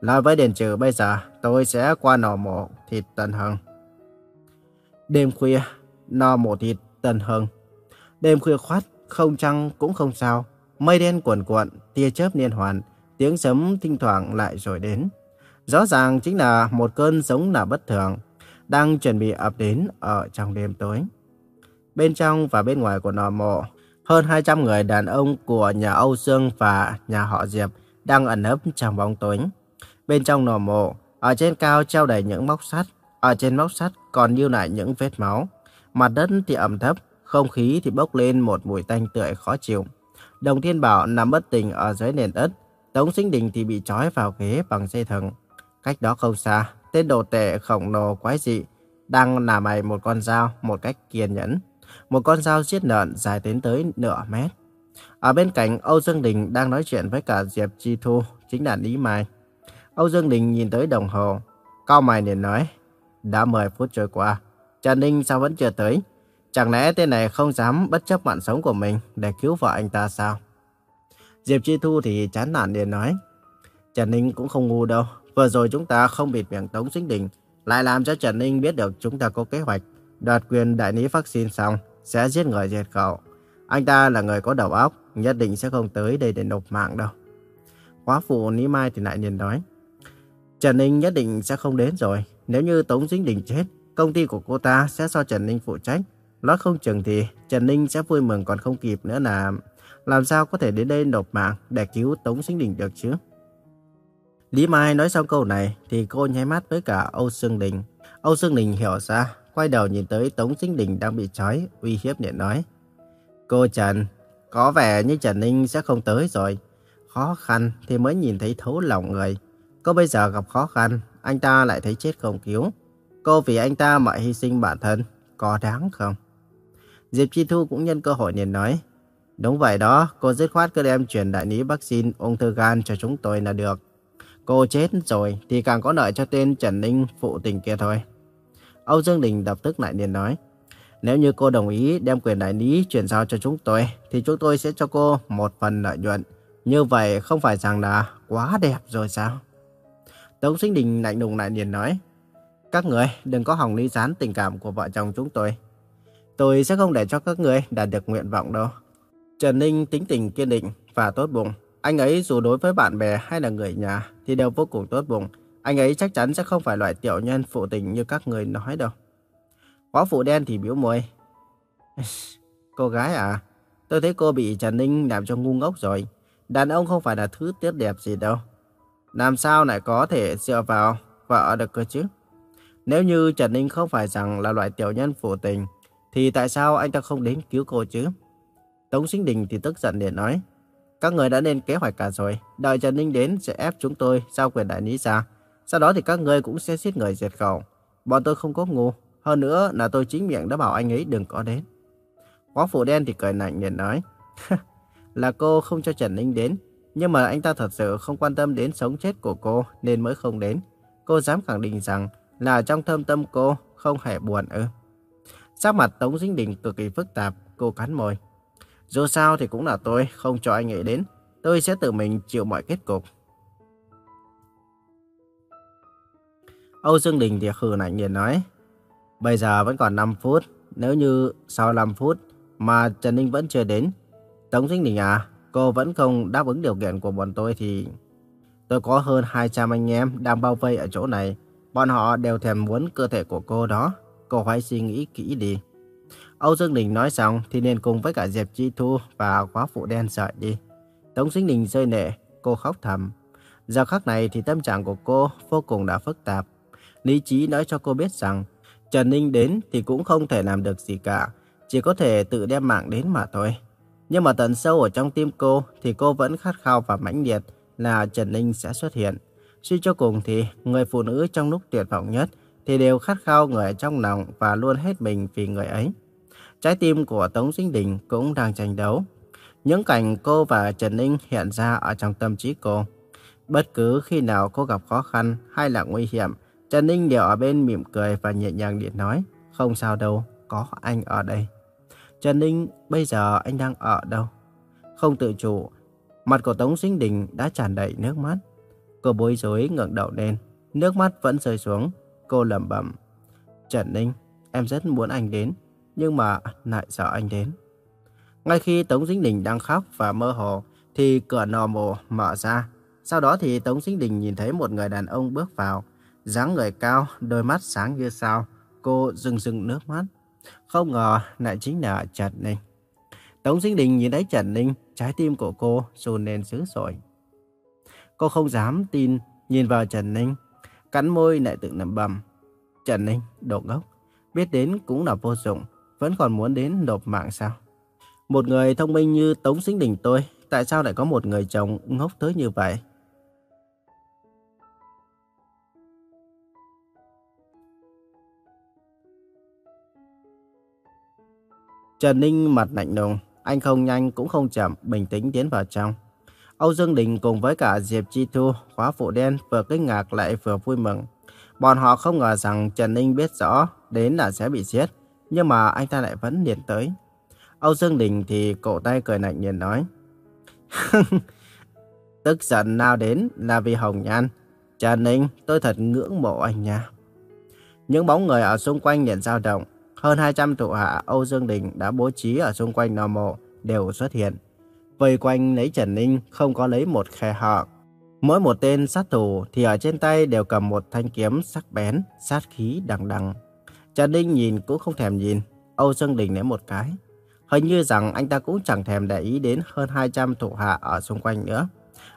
Nói với Điền Trừ bây giờ, tôi sẽ qua nò mổ thịt tần Hưng. Đêm khuya, nò mổ thịt tần Hưng. Đêm khuya khoát, không trăng cũng không sao. Mây đen cuộn cuộn, tia chớp liên hoàn, tiếng sấm thỉnh thoảng lại rồi đến. Rõ ràng chính là một cơn giống là bất thường đang chuẩn bị ập đến ở trong đêm tối. Bên trong và bên ngoài của nò mộ, hơn 200 người đàn ông của nhà Âu Dương và nhà họ Diệp đang ẩn nấp trong bóng tối. Bên trong nổ mộ, ở trên cao treo đầy những móc sắt, ở trên móc sắt còn lưu lại những vết máu. Mặt đất thì ẩm thấp, không khí thì bốc lên một mùi tanh tưởi khó chịu. Đồng Thiên Bảo nằm bất tỉnh ở dưới nền đất, Tống Sinh Đình thì bị trói vào ghế bằng dây thừng. Cách đó không xa, tên đồ tệ khổng lồ quái dị đang nả mày một con dao một cách kiên nhẫn. Một con dao giết lợn dài đến tới nửa mét. Ở bên cạnh Âu Dương Đình đang nói chuyện với cả Diệp Chi Thu, chính là Lý Mai. Âu Dương Đình nhìn tới đồng hồ, cao mày liền nói, đã 10 phút trôi qua, Trần Ninh sao vẫn chưa tới? Chẳng lẽ tên này không dám bất chấp mạng sống của mình để cứu vợ anh ta sao? Diệp Chi Thu thì chán nản liền nói, Trần Ninh cũng không ngu đâu, Vừa rồi chúng ta không bịt miệng Tống Sinh Đình, lại làm cho Trần Ninh biết được chúng ta có kế hoạch đoạt quyền đại lý vaccine xong, sẽ giết người diệt khẩu. Anh ta là người có đầu óc, nhất định sẽ không tới đây để nộp mạng đâu. Quá phụ Ní Mai thì lại nhìn nói, Trần Ninh nhất định sẽ không đến rồi. Nếu như Tống Dính Đình chết, công ty của cô ta sẽ do Trần Ninh phụ trách. Nói không chừng thì Trần Ninh sẽ vui mừng còn không kịp nữa là làm sao có thể đến đây nộp mạng để cứu Tống Dính Đình được chứ? Lý Mai nói xong câu này thì cô nháy mắt với cả Âu Sương Đình. Âu Sương Đình hiểu ra, quay đầu nhìn tới Tống Chính Đình đang bị trói, uy hiếp để nói. Cô Trần, có vẻ như Trần Ninh sẽ không tới rồi. Khó khăn thì mới nhìn thấy thấu lòng người. Cô bây giờ gặp khó khăn, anh ta lại thấy chết không cứu. Cô vì anh ta mà hy sinh bản thân, có đáng không? Diệp Chi Thu cũng nhân cơ hội liền nói. Đúng vậy đó, cô dứt khoát cứ đem truyền đại lý vaccine ung thư gan cho chúng tôi là được. Cô chết rồi thì càng có lợi cho tên Trần Ninh phụ tình kia thôi. Âu Dương Đình đập tức lại liền nói. Nếu như cô đồng ý đem quyền đại lý chuyển giao cho chúng tôi, thì chúng tôi sẽ cho cô một phần lợi nhuận. Như vậy không phải rằng là quá đẹp rồi sao? Tống Sinh Đình lạnh lùng lại liền nói. Các người đừng có hỏng lý gián tình cảm của vợ chồng chúng tôi. Tôi sẽ không để cho các người đạt được nguyện vọng đâu. Trần Ninh tính tình kiên định và tốt bụng. Anh ấy dù đối với bạn bè hay là người nhà thì đều vô cùng tốt bụng. Anh ấy chắc chắn sẽ không phải loại tiểu nhân phụ tình như các người nói đâu. Quá phụ đen thì biểu môi. cô gái à, tôi thấy cô bị Trần Ninh làm cho ngu ngốc rồi. Đàn ông không phải là thứ tiết đẹp gì đâu. Làm sao lại có thể dựa vào vợ được cơ chứ? Nếu như Trần Ninh không phải rằng là loại tiểu nhân phụ tình, thì tại sao anh ta không đến cứu cô chứ? Tống Sinh Đình thì tức giận để nói. Các người đã lên kế hoạch cả rồi. Đợi Trần Ninh đến sẽ ép chúng tôi giao quyền đại lý ra. Sau đó thì các người cũng sẽ giết người diệt khẩu. Bọn tôi không có ngu. Hơn nữa là tôi chính miệng đã bảo anh ấy đừng có đến. Quá phụ đen thì cười lạnh liền nói. là cô không cho Trần Ninh đến. Nhưng mà anh ta thật sự không quan tâm đến sống chết của cô nên mới không đến. Cô dám khẳng định rằng là trong thâm tâm cô không hề buồn ư. Sắc mặt Tống Dinh Đình cực kỳ phức tạp, cô cắn môi. Dù sao thì cũng là tôi không cho anh ấy đến. Tôi sẽ tự mình chịu mọi kết cục. Âu Dương Đình thì khử lạnh liền nói. Bây giờ vẫn còn 5 phút. Nếu như sau 5 phút mà Trần Ninh vẫn chưa đến. Tống Dinh Đình à, cô vẫn không đáp ứng điều kiện của bọn tôi thì... Tôi có hơn 200 anh em đang bao vây ở chỗ này. Bọn họ đều thèm muốn cơ thể của cô đó. Cô hãy suy nghĩ kỹ đi. Âu Dương Đình nói xong thì liền cùng với cả Diệp Chi Thu và quá phụ đen rời đi. Tống Sinh Đình rơi nệ, cô khóc thầm. Giờ khắc này thì tâm trạng của cô vô cùng đã phức tạp. Lý trí nói cho cô biết rằng Trần Ninh đến thì cũng không thể làm được gì cả, chỉ có thể tự đem mạng đến mà thôi. Nhưng mà tận sâu ở trong tim cô thì cô vẫn khát khao và mãnh liệt là Trần Ninh sẽ xuất hiện. Suy cho cùng thì người phụ nữ trong lúc tuyệt vọng nhất thì đều khát khao người trong lòng và luôn hết mình vì người ấy. Trái tim của Tống duyên Đình cũng đang tranh đấu. Những cảnh cô và Trần Ninh hiện ra ở trong tâm trí cô. Bất cứ khi nào cô gặp khó khăn hay là nguy hiểm, Trần Ninh đều ở bên mỉm cười và nhẹ nhàng điện nói, không sao đâu, có anh ở đây. Trần Ninh, bây giờ anh đang ở đâu? Không tự chủ, mặt của Tống Sinh Đình đã tràn đầy nước mắt. Cô bối rối ngẩng đầu lên, nước mắt vẫn rơi xuống. Cô lẩm bẩm, Trần Ninh, em rất muốn anh đến, nhưng mà lại sợ anh đến. Ngay khi Tống Sinh Đình đang khóc và mơ hồ, thì cửa nò mồ mở ra. Sau đó thì Tống Sinh Đình nhìn thấy một người đàn ông bước vào, dáng người cao, đôi mắt sáng như sao. Cô rưng rưng nước mắt. Không ngờ lại chính là Trần Ninh. Tống Sinh Đình nhìn thấy Trần Ninh, trái tim của cô run lên dữ dội. Cô không dám tin nhìn vào Trần Ninh, cắn môi lại tự nằm bầm. Trần Ninh, đồ ngốc, biết đến cũng là vô dụng, vẫn còn muốn đến nộp mạng sao? Một người thông minh như Tống Sinh Đình tôi, tại sao lại có một người chồng ngốc tới như vậy? Trần Ninh mặt lạnh lùng, anh không nhanh cũng không chậm, bình tĩnh tiến vào trong. Âu Dương Đình cùng với cả Diệp Chi Thu, khóa phụ đen vừa kinh ngạc lại vừa vui mừng. Bọn họ không ngờ rằng Trần Ninh biết rõ đến là sẽ bị giết, nhưng mà anh ta lại vẫn liền tới. Âu Dương Đình thì cổ tay cười lạnh nhìn nói. Tức giận nào đến là vì Hồng Nhan. Trần Ninh, tôi thật ngưỡng mộ anh nha. Những bóng người ở xung quanh liền dao động. Hơn 200 thủ hạ Âu Dương Đình đã bố trí ở xung quanh nò mộ đều xuất hiện. Vây quanh lấy Trần Ninh không có lấy một khe hở. Mỗi một tên sát thủ thì ở trên tay đều cầm một thanh kiếm sắc bén, sát khí đằng đằng. Trần Ninh nhìn cũng không thèm nhìn, Âu Dương Đình ném một cái. Hình như rằng anh ta cũng chẳng thèm để ý đến hơn 200 thủ hạ ở xung quanh nữa.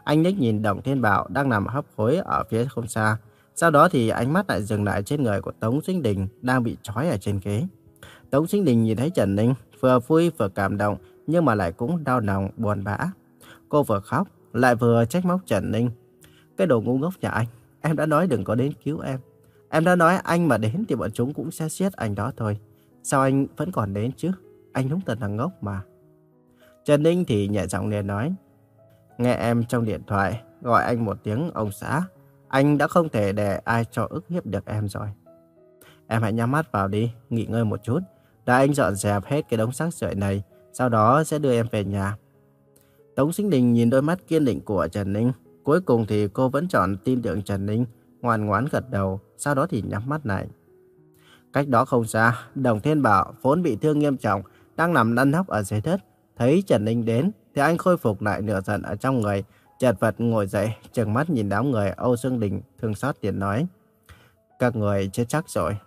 Anh nhếch nhìn Đồng Thiên Bảo đang nằm hấp hối ở phía không xa. Sau đó thì ánh mắt lại dừng lại trên người của Tống Sinh Đình đang bị trói ở trên ghế. Tống Sinh Đình nhìn thấy Trần Ninh vừa vui vừa cảm động nhưng mà lại cũng đau lòng buồn bã. Cô vừa khóc lại vừa trách móc Trần Ninh. Cái đồ ngu ngốc nhà anh, em đã nói đừng có đến cứu em. Em đã nói anh mà đến thì bọn chúng cũng sẽ giết anh đó thôi. Sao anh vẫn còn đến chứ? Anh đúng thật là ngốc mà. Trần Ninh thì nhẹ giọng liền nói. Nghe em trong điện thoại gọi anh một tiếng ông xã. Anh đã không thể để ai cho ức hiếp được em rồi. Em hãy nhắm mắt vào đi, nghỉ ngơi một chút. Đã anh dọn dẹp hết cái đống xác sợi này, sau đó sẽ đưa em về nhà. Tống Sinh Đình nhìn đôi mắt kiên định của Trần Ninh. Cuối cùng thì cô vẫn chọn tin tưởng Trần Ninh, ngoan ngoãn gật đầu, sau đó thì nhắm mắt lại. Cách đó không xa, Đồng Thiên Bảo vốn bị thương nghiêm trọng, đang nằm lăn nóc ở dưới đất. Thấy Trần Ninh đến, thì anh khôi phục lại nửa giận ở trong người, chật vật ngồi dậy, trừng mắt nhìn đám người Âu Dương Đình thương xót tiền nói. Các người chết chắc rồi.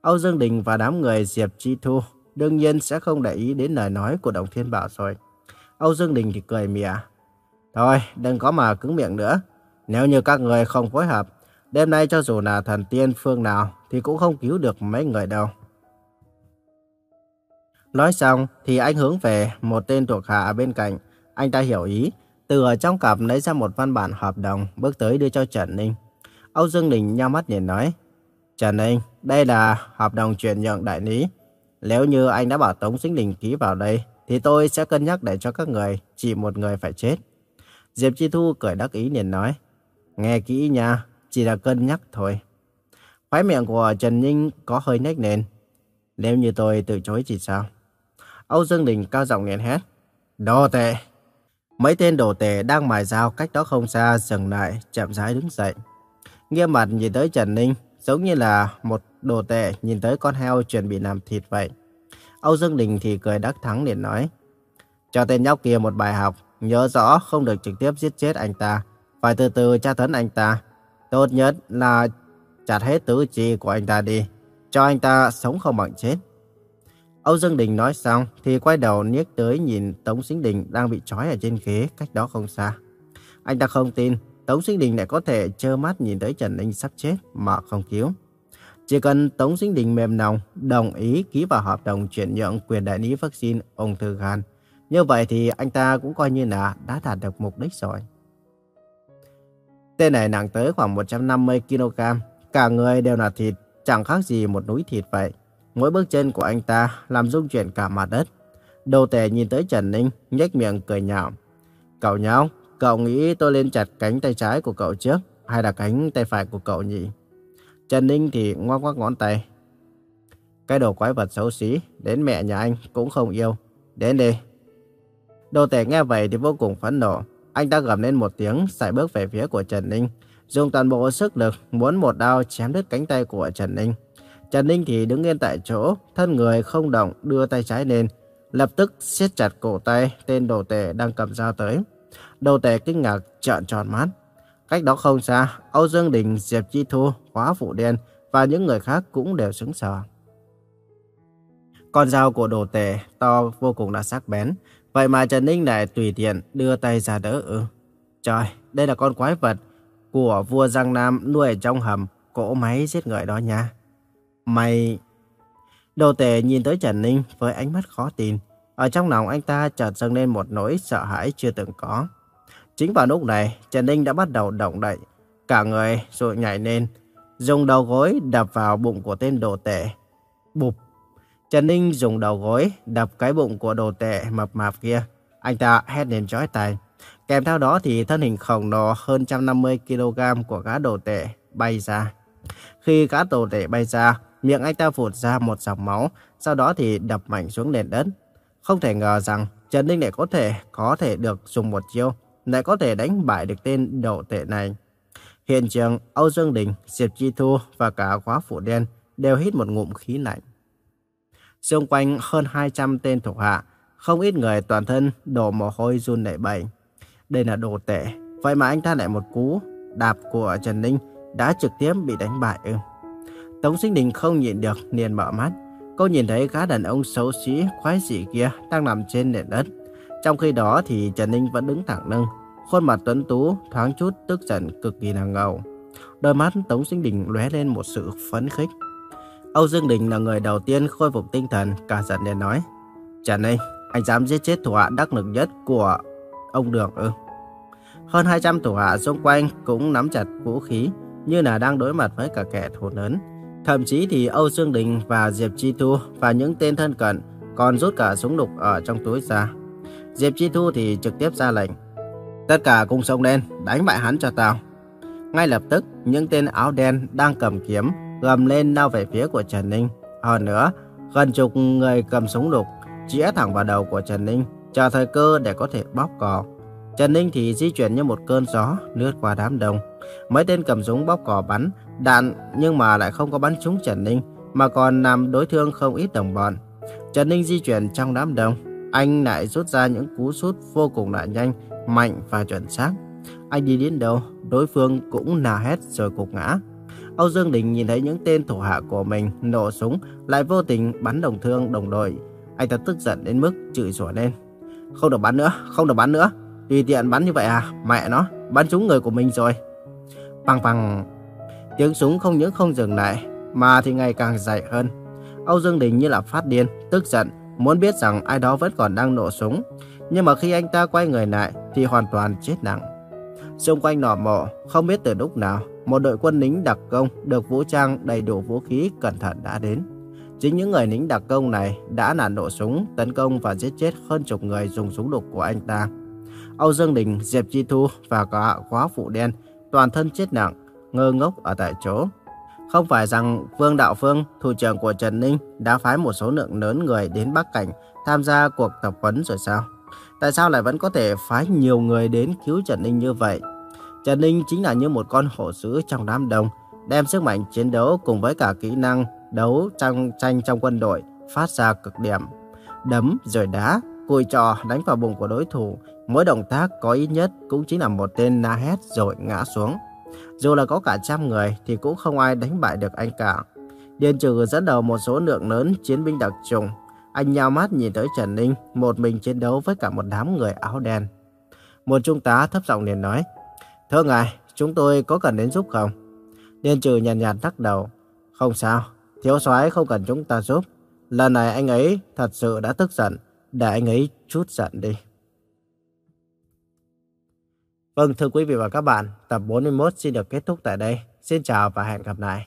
Âu Dương Đình và đám người Diệp Chi Thu đương nhiên sẽ không để ý đến lời nói của Đồng Thiên Bảo rồi. Âu Dương Đình thì cười mỉa. Thôi, đừng có mà cứng miệng nữa. Nếu như các người không phối hợp, đêm nay cho dù là thần tiên phương nào thì cũng không cứu được mấy người đâu. Nói xong thì anh hướng về một tên thuộc hạ bên cạnh. Anh ta hiểu ý, từ ở trong cặp lấy ra một văn bản hợp đồng bước tới đưa cho Trần Ninh. Âu Dương Đình nhắm mắt nhìn nói. Trần Ninh, đây là hợp đồng chuyển nhượng đại lý. Nếu như anh đã bảo Tống Sinh Đình ký vào đây, thì tôi sẽ cân nhắc để cho các người chỉ một người phải chết. Diệp Chi Thu cười đắc ý liền nói, nghe kỹ nha, chỉ là cân nhắc thôi. Khóe miệng của Trần Ninh có hơi nếch lên. Nếu như tôi từ chối thì sao? Âu Dương Đình cao giọng liền hét. Đồ tệ! Mấy tên đồ tệ đang mài dao cách đó không xa dừng lại, chậm rãi đứng dậy. Nghiêm mặt nhìn tới Trần Ninh, giống như là một đồ tệ nhìn tới con heo chuẩn bị làm thịt vậy. Âu Dương Đình thì cười đắc thắng liền nói. Cho tên nhóc kia một bài học, nhớ rõ không được trực tiếp giết chết anh ta, phải từ từ tra tấn anh ta. Tốt nhất là chặt hết tứ chi của anh ta đi, cho anh ta sống không bằng chết. Âu Dương Đình nói xong thì quay đầu niếc tới nhìn Tống Sinh Đình đang bị trói ở trên ghế cách đó không xa. Anh ta không tin Tống Sinh Đình lại có thể trơ mắt nhìn tới Trần Ninh sắp chết mà không cứu. Chỉ cần Tống Sinh Đình mềm lòng đồng ý ký vào hợp đồng chuyển nhượng quyền đại lý vaccine ung thư gan. Như vậy thì anh ta cũng coi như là đã đạt được mục đích rồi. Tên này nặng tới khoảng 150 kg, cả người đều là thịt, chẳng khác gì một núi thịt vậy. Mỗi bước chân của anh ta làm rung chuyển cả mặt đất. Đồ tể nhìn tới Trần Ninh, nhếch miệng cười nhạo. Cậu nhau, cậu nghĩ tôi lên chặt cánh tay trái của cậu trước, hay là cánh tay phải của cậu nhỉ? Trần Ninh thì ngoắc ngoắc ngón tay. Cái đồ quái vật xấu xí, đến mẹ nhà anh cũng không yêu. Đến đi. Đồ tể nghe vậy thì vô cùng phẫn nộ. Anh ta gầm lên một tiếng, sải bước về phía của Trần Ninh. Dùng toàn bộ sức lực, muốn một đao chém đứt cánh tay của Trần Ninh. Trần Ninh thì đứng yên tại chỗ, thân người không động, đưa tay trái lên. Lập tức siết chặt cổ tay tên đồ tể đang cầm dao tới. Đồ tể kinh ngạc trợn tròn mắt. Cách đó không xa, Âu Dương Đình, Diệp Chi Thu, Hóa Phụ Đen và những người khác cũng đều sững sờ. Con dao của đồ tể to vô cùng là sắc bén. Vậy mà Trần Ninh lại tùy tiện đưa tay ra đỡ ư. Trời, đây là con quái vật của vua Giang Nam nuôi ở trong hầm cỗ máy giết người đó nha. Mày... Đồ tể nhìn tới Trần Ninh với ánh mắt khó tin. Ở trong lòng anh ta chợt dâng lên một nỗi sợ hãi chưa từng có. Chính vào lúc này, Trần Ninh đã bắt đầu động đậy. Cả người rồi nhảy lên, dùng đầu gối đập vào bụng của tên đồ tể. Bụp! Trần Ninh dùng đầu gối đập cái bụng của đồ tệ mập mạp kia. Anh ta hét lên chói tai. Kèm theo đó thì thân hình khổng lồ hơn 150 kg của gã đồ tệ bay ra. Khi gã đồ tệ bay ra, miệng anh ta phụt ra một dòng máu, sau đó thì đập mạnh xuống nền đất. Không thể ngờ rằng Trần Ninh lại có thể có thể được dùng một chiêu, lại có thể đánh bại được tên đồ tệ này. Hiện trường, Âu Dương Đình, Diệp Chi Thu và cả khóa phủ đen đều hít một ngụm khí lạnh. Xung quanh hơn 200 tên thuộc hạ, không ít người toàn thân đổ mồ hôi run nảy bẩy. Đây là đồ tệ, vậy mà anh ta lại một cú đạp của Trần Ninh đã trực tiếp bị đánh bại ư. Tống Sinh Đình không nhịn được liền mở mắt. Cô nhìn thấy gã đàn ông xấu xí, khoái dị kia đang nằm trên nền đất. Trong khi đó thì Trần Ninh vẫn đứng thẳng lưng, khuôn mặt tuấn tú, thoáng chút tức giận cực kỳ là ngầu. Đôi mắt Tống Sinh Đình lóe lên một sự phấn khích. Âu Dương Đình là người đầu tiên khôi phục tinh thần, cả giận để nói. Trần Ninh, anh dám giết chết thủ hạ đắc lực nhất của ông Đường ư? Hơn 200 thủ hạ xung quanh cũng nắm chặt vũ khí, như là đang đối mặt với cả kẻ thù lớn. Thậm chí thì Âu Dương Đình và Diệp Chi Thu và những tên thân cận còn rút cả súng lục ở trong túi ra. Diệp Chi Thu thì trực tiếp ra lệnh. Tất cả cùng xông lên, đánh bại hắn cho tao. Ngay lập tức, những tên áo đen đang cầm kiếm gầm lên lao về phía của Trần Ninh. Hơn nữa, gần chục người cầm súng lục chĩa thẳng vào đầu của Trần Ninh, chờ thời cơ để có thể bóp cò. Trần Ninh thì di chuyển như một cơn gió lướt qua đám đông. Mấy tên cầm súng bóp cò bắn đạn nhưng mà lại không có bắn trúng Trần Ninh, mà còn làm đối thương không ít đồng bọn. Trần Ninh di chuyển trong đám đông, anh lại rút ra những cú sút vô cùng là nhanh, mạnh và chuẩn xác. Anh đi đến đâu, đối phương cũng nà hét rồi cục ngã. Âu Dương Đình nhìn thấy những tên thủ hạ của mình nổ súng, lại vô tình bắn đồng thương đồng đội. Anh ta tức giận đến mức chửi rủa lên. Không được bắn nữa, không được bắn nữa. Tùy tiện bắn như vậy à, mẹ nó, bắn trúng người của mình rồi. Bằng bằng, tiếng súng không những không dừng lại, mà thì ngày càng dày hơn. Âu Dương Đình như là phát điên, tức giận, muốn biết rằng ai đó vẫn còn đang nổ súng. Nhưng mà khi anh ta quay người lại thì hoàn toàn chết nặng. Xung quanh nỏ mộ, không biết từ lúc nào, một đội quân lính đặc công được vũ trang đầy đủ vũ khí cẩn thận đã đến. Chính những người lính đặc công này đã nản nổ súng, tấn công và giết chết hơn chục người dùng súng đục của anh ta. Âu Dương Đình, Diệp Chi Thu và cả khóa phụ đen toàn thân chết nặng, ngơ ngốc ở tại chỗ. Không phải rằng Vương Đạo Phương, thủ trưởng của Trần Ninh, đã phái một số lượng lớn người đến Bắc Cảnh tham gia cuộc tập huấn rồi sao? Tại sao lại vẫn có thể phái nhiều người đến cứu Trần Ninh như vậy? Trần Ninh chính là như một con hổ dữ trong đám đông, đem sức mạnh chiến đấu cùng với cả kỹ năng đấu trong tranh trong quân đội phát ra cực điểm. Đấm rồi đá, cùi trò đánh vào bụng của đối thủ, mỗi động tác có ít nhất cũng chính là một tên na hét rồi ngã xuống. Dù là có cả trăm người thì cũng không ai đánh bại được anh cả. Điền trừ dẫn đầu một số lượng lớn chiến binh đặc trùng. Anh nhao mắt nhìn tới Trần Ninh, một mình chiến đấu với cả một đám người áo đen. Một trung tá thấp giọng liền nói, Thưa ngài, chúng tôi có cần đến giúp không? Điền trừ nhàn nhạt lắc đầu, Không sao, thiếu soái không cần chúng ta giúp. Lần này anh ấy thật sự đã tức giận, để anh ấy chút giận đi. Vâng, thưa quý vị và các bạn, tập 41 xin được kết thúc tại đây. Xin chào và hẹn gặp lại.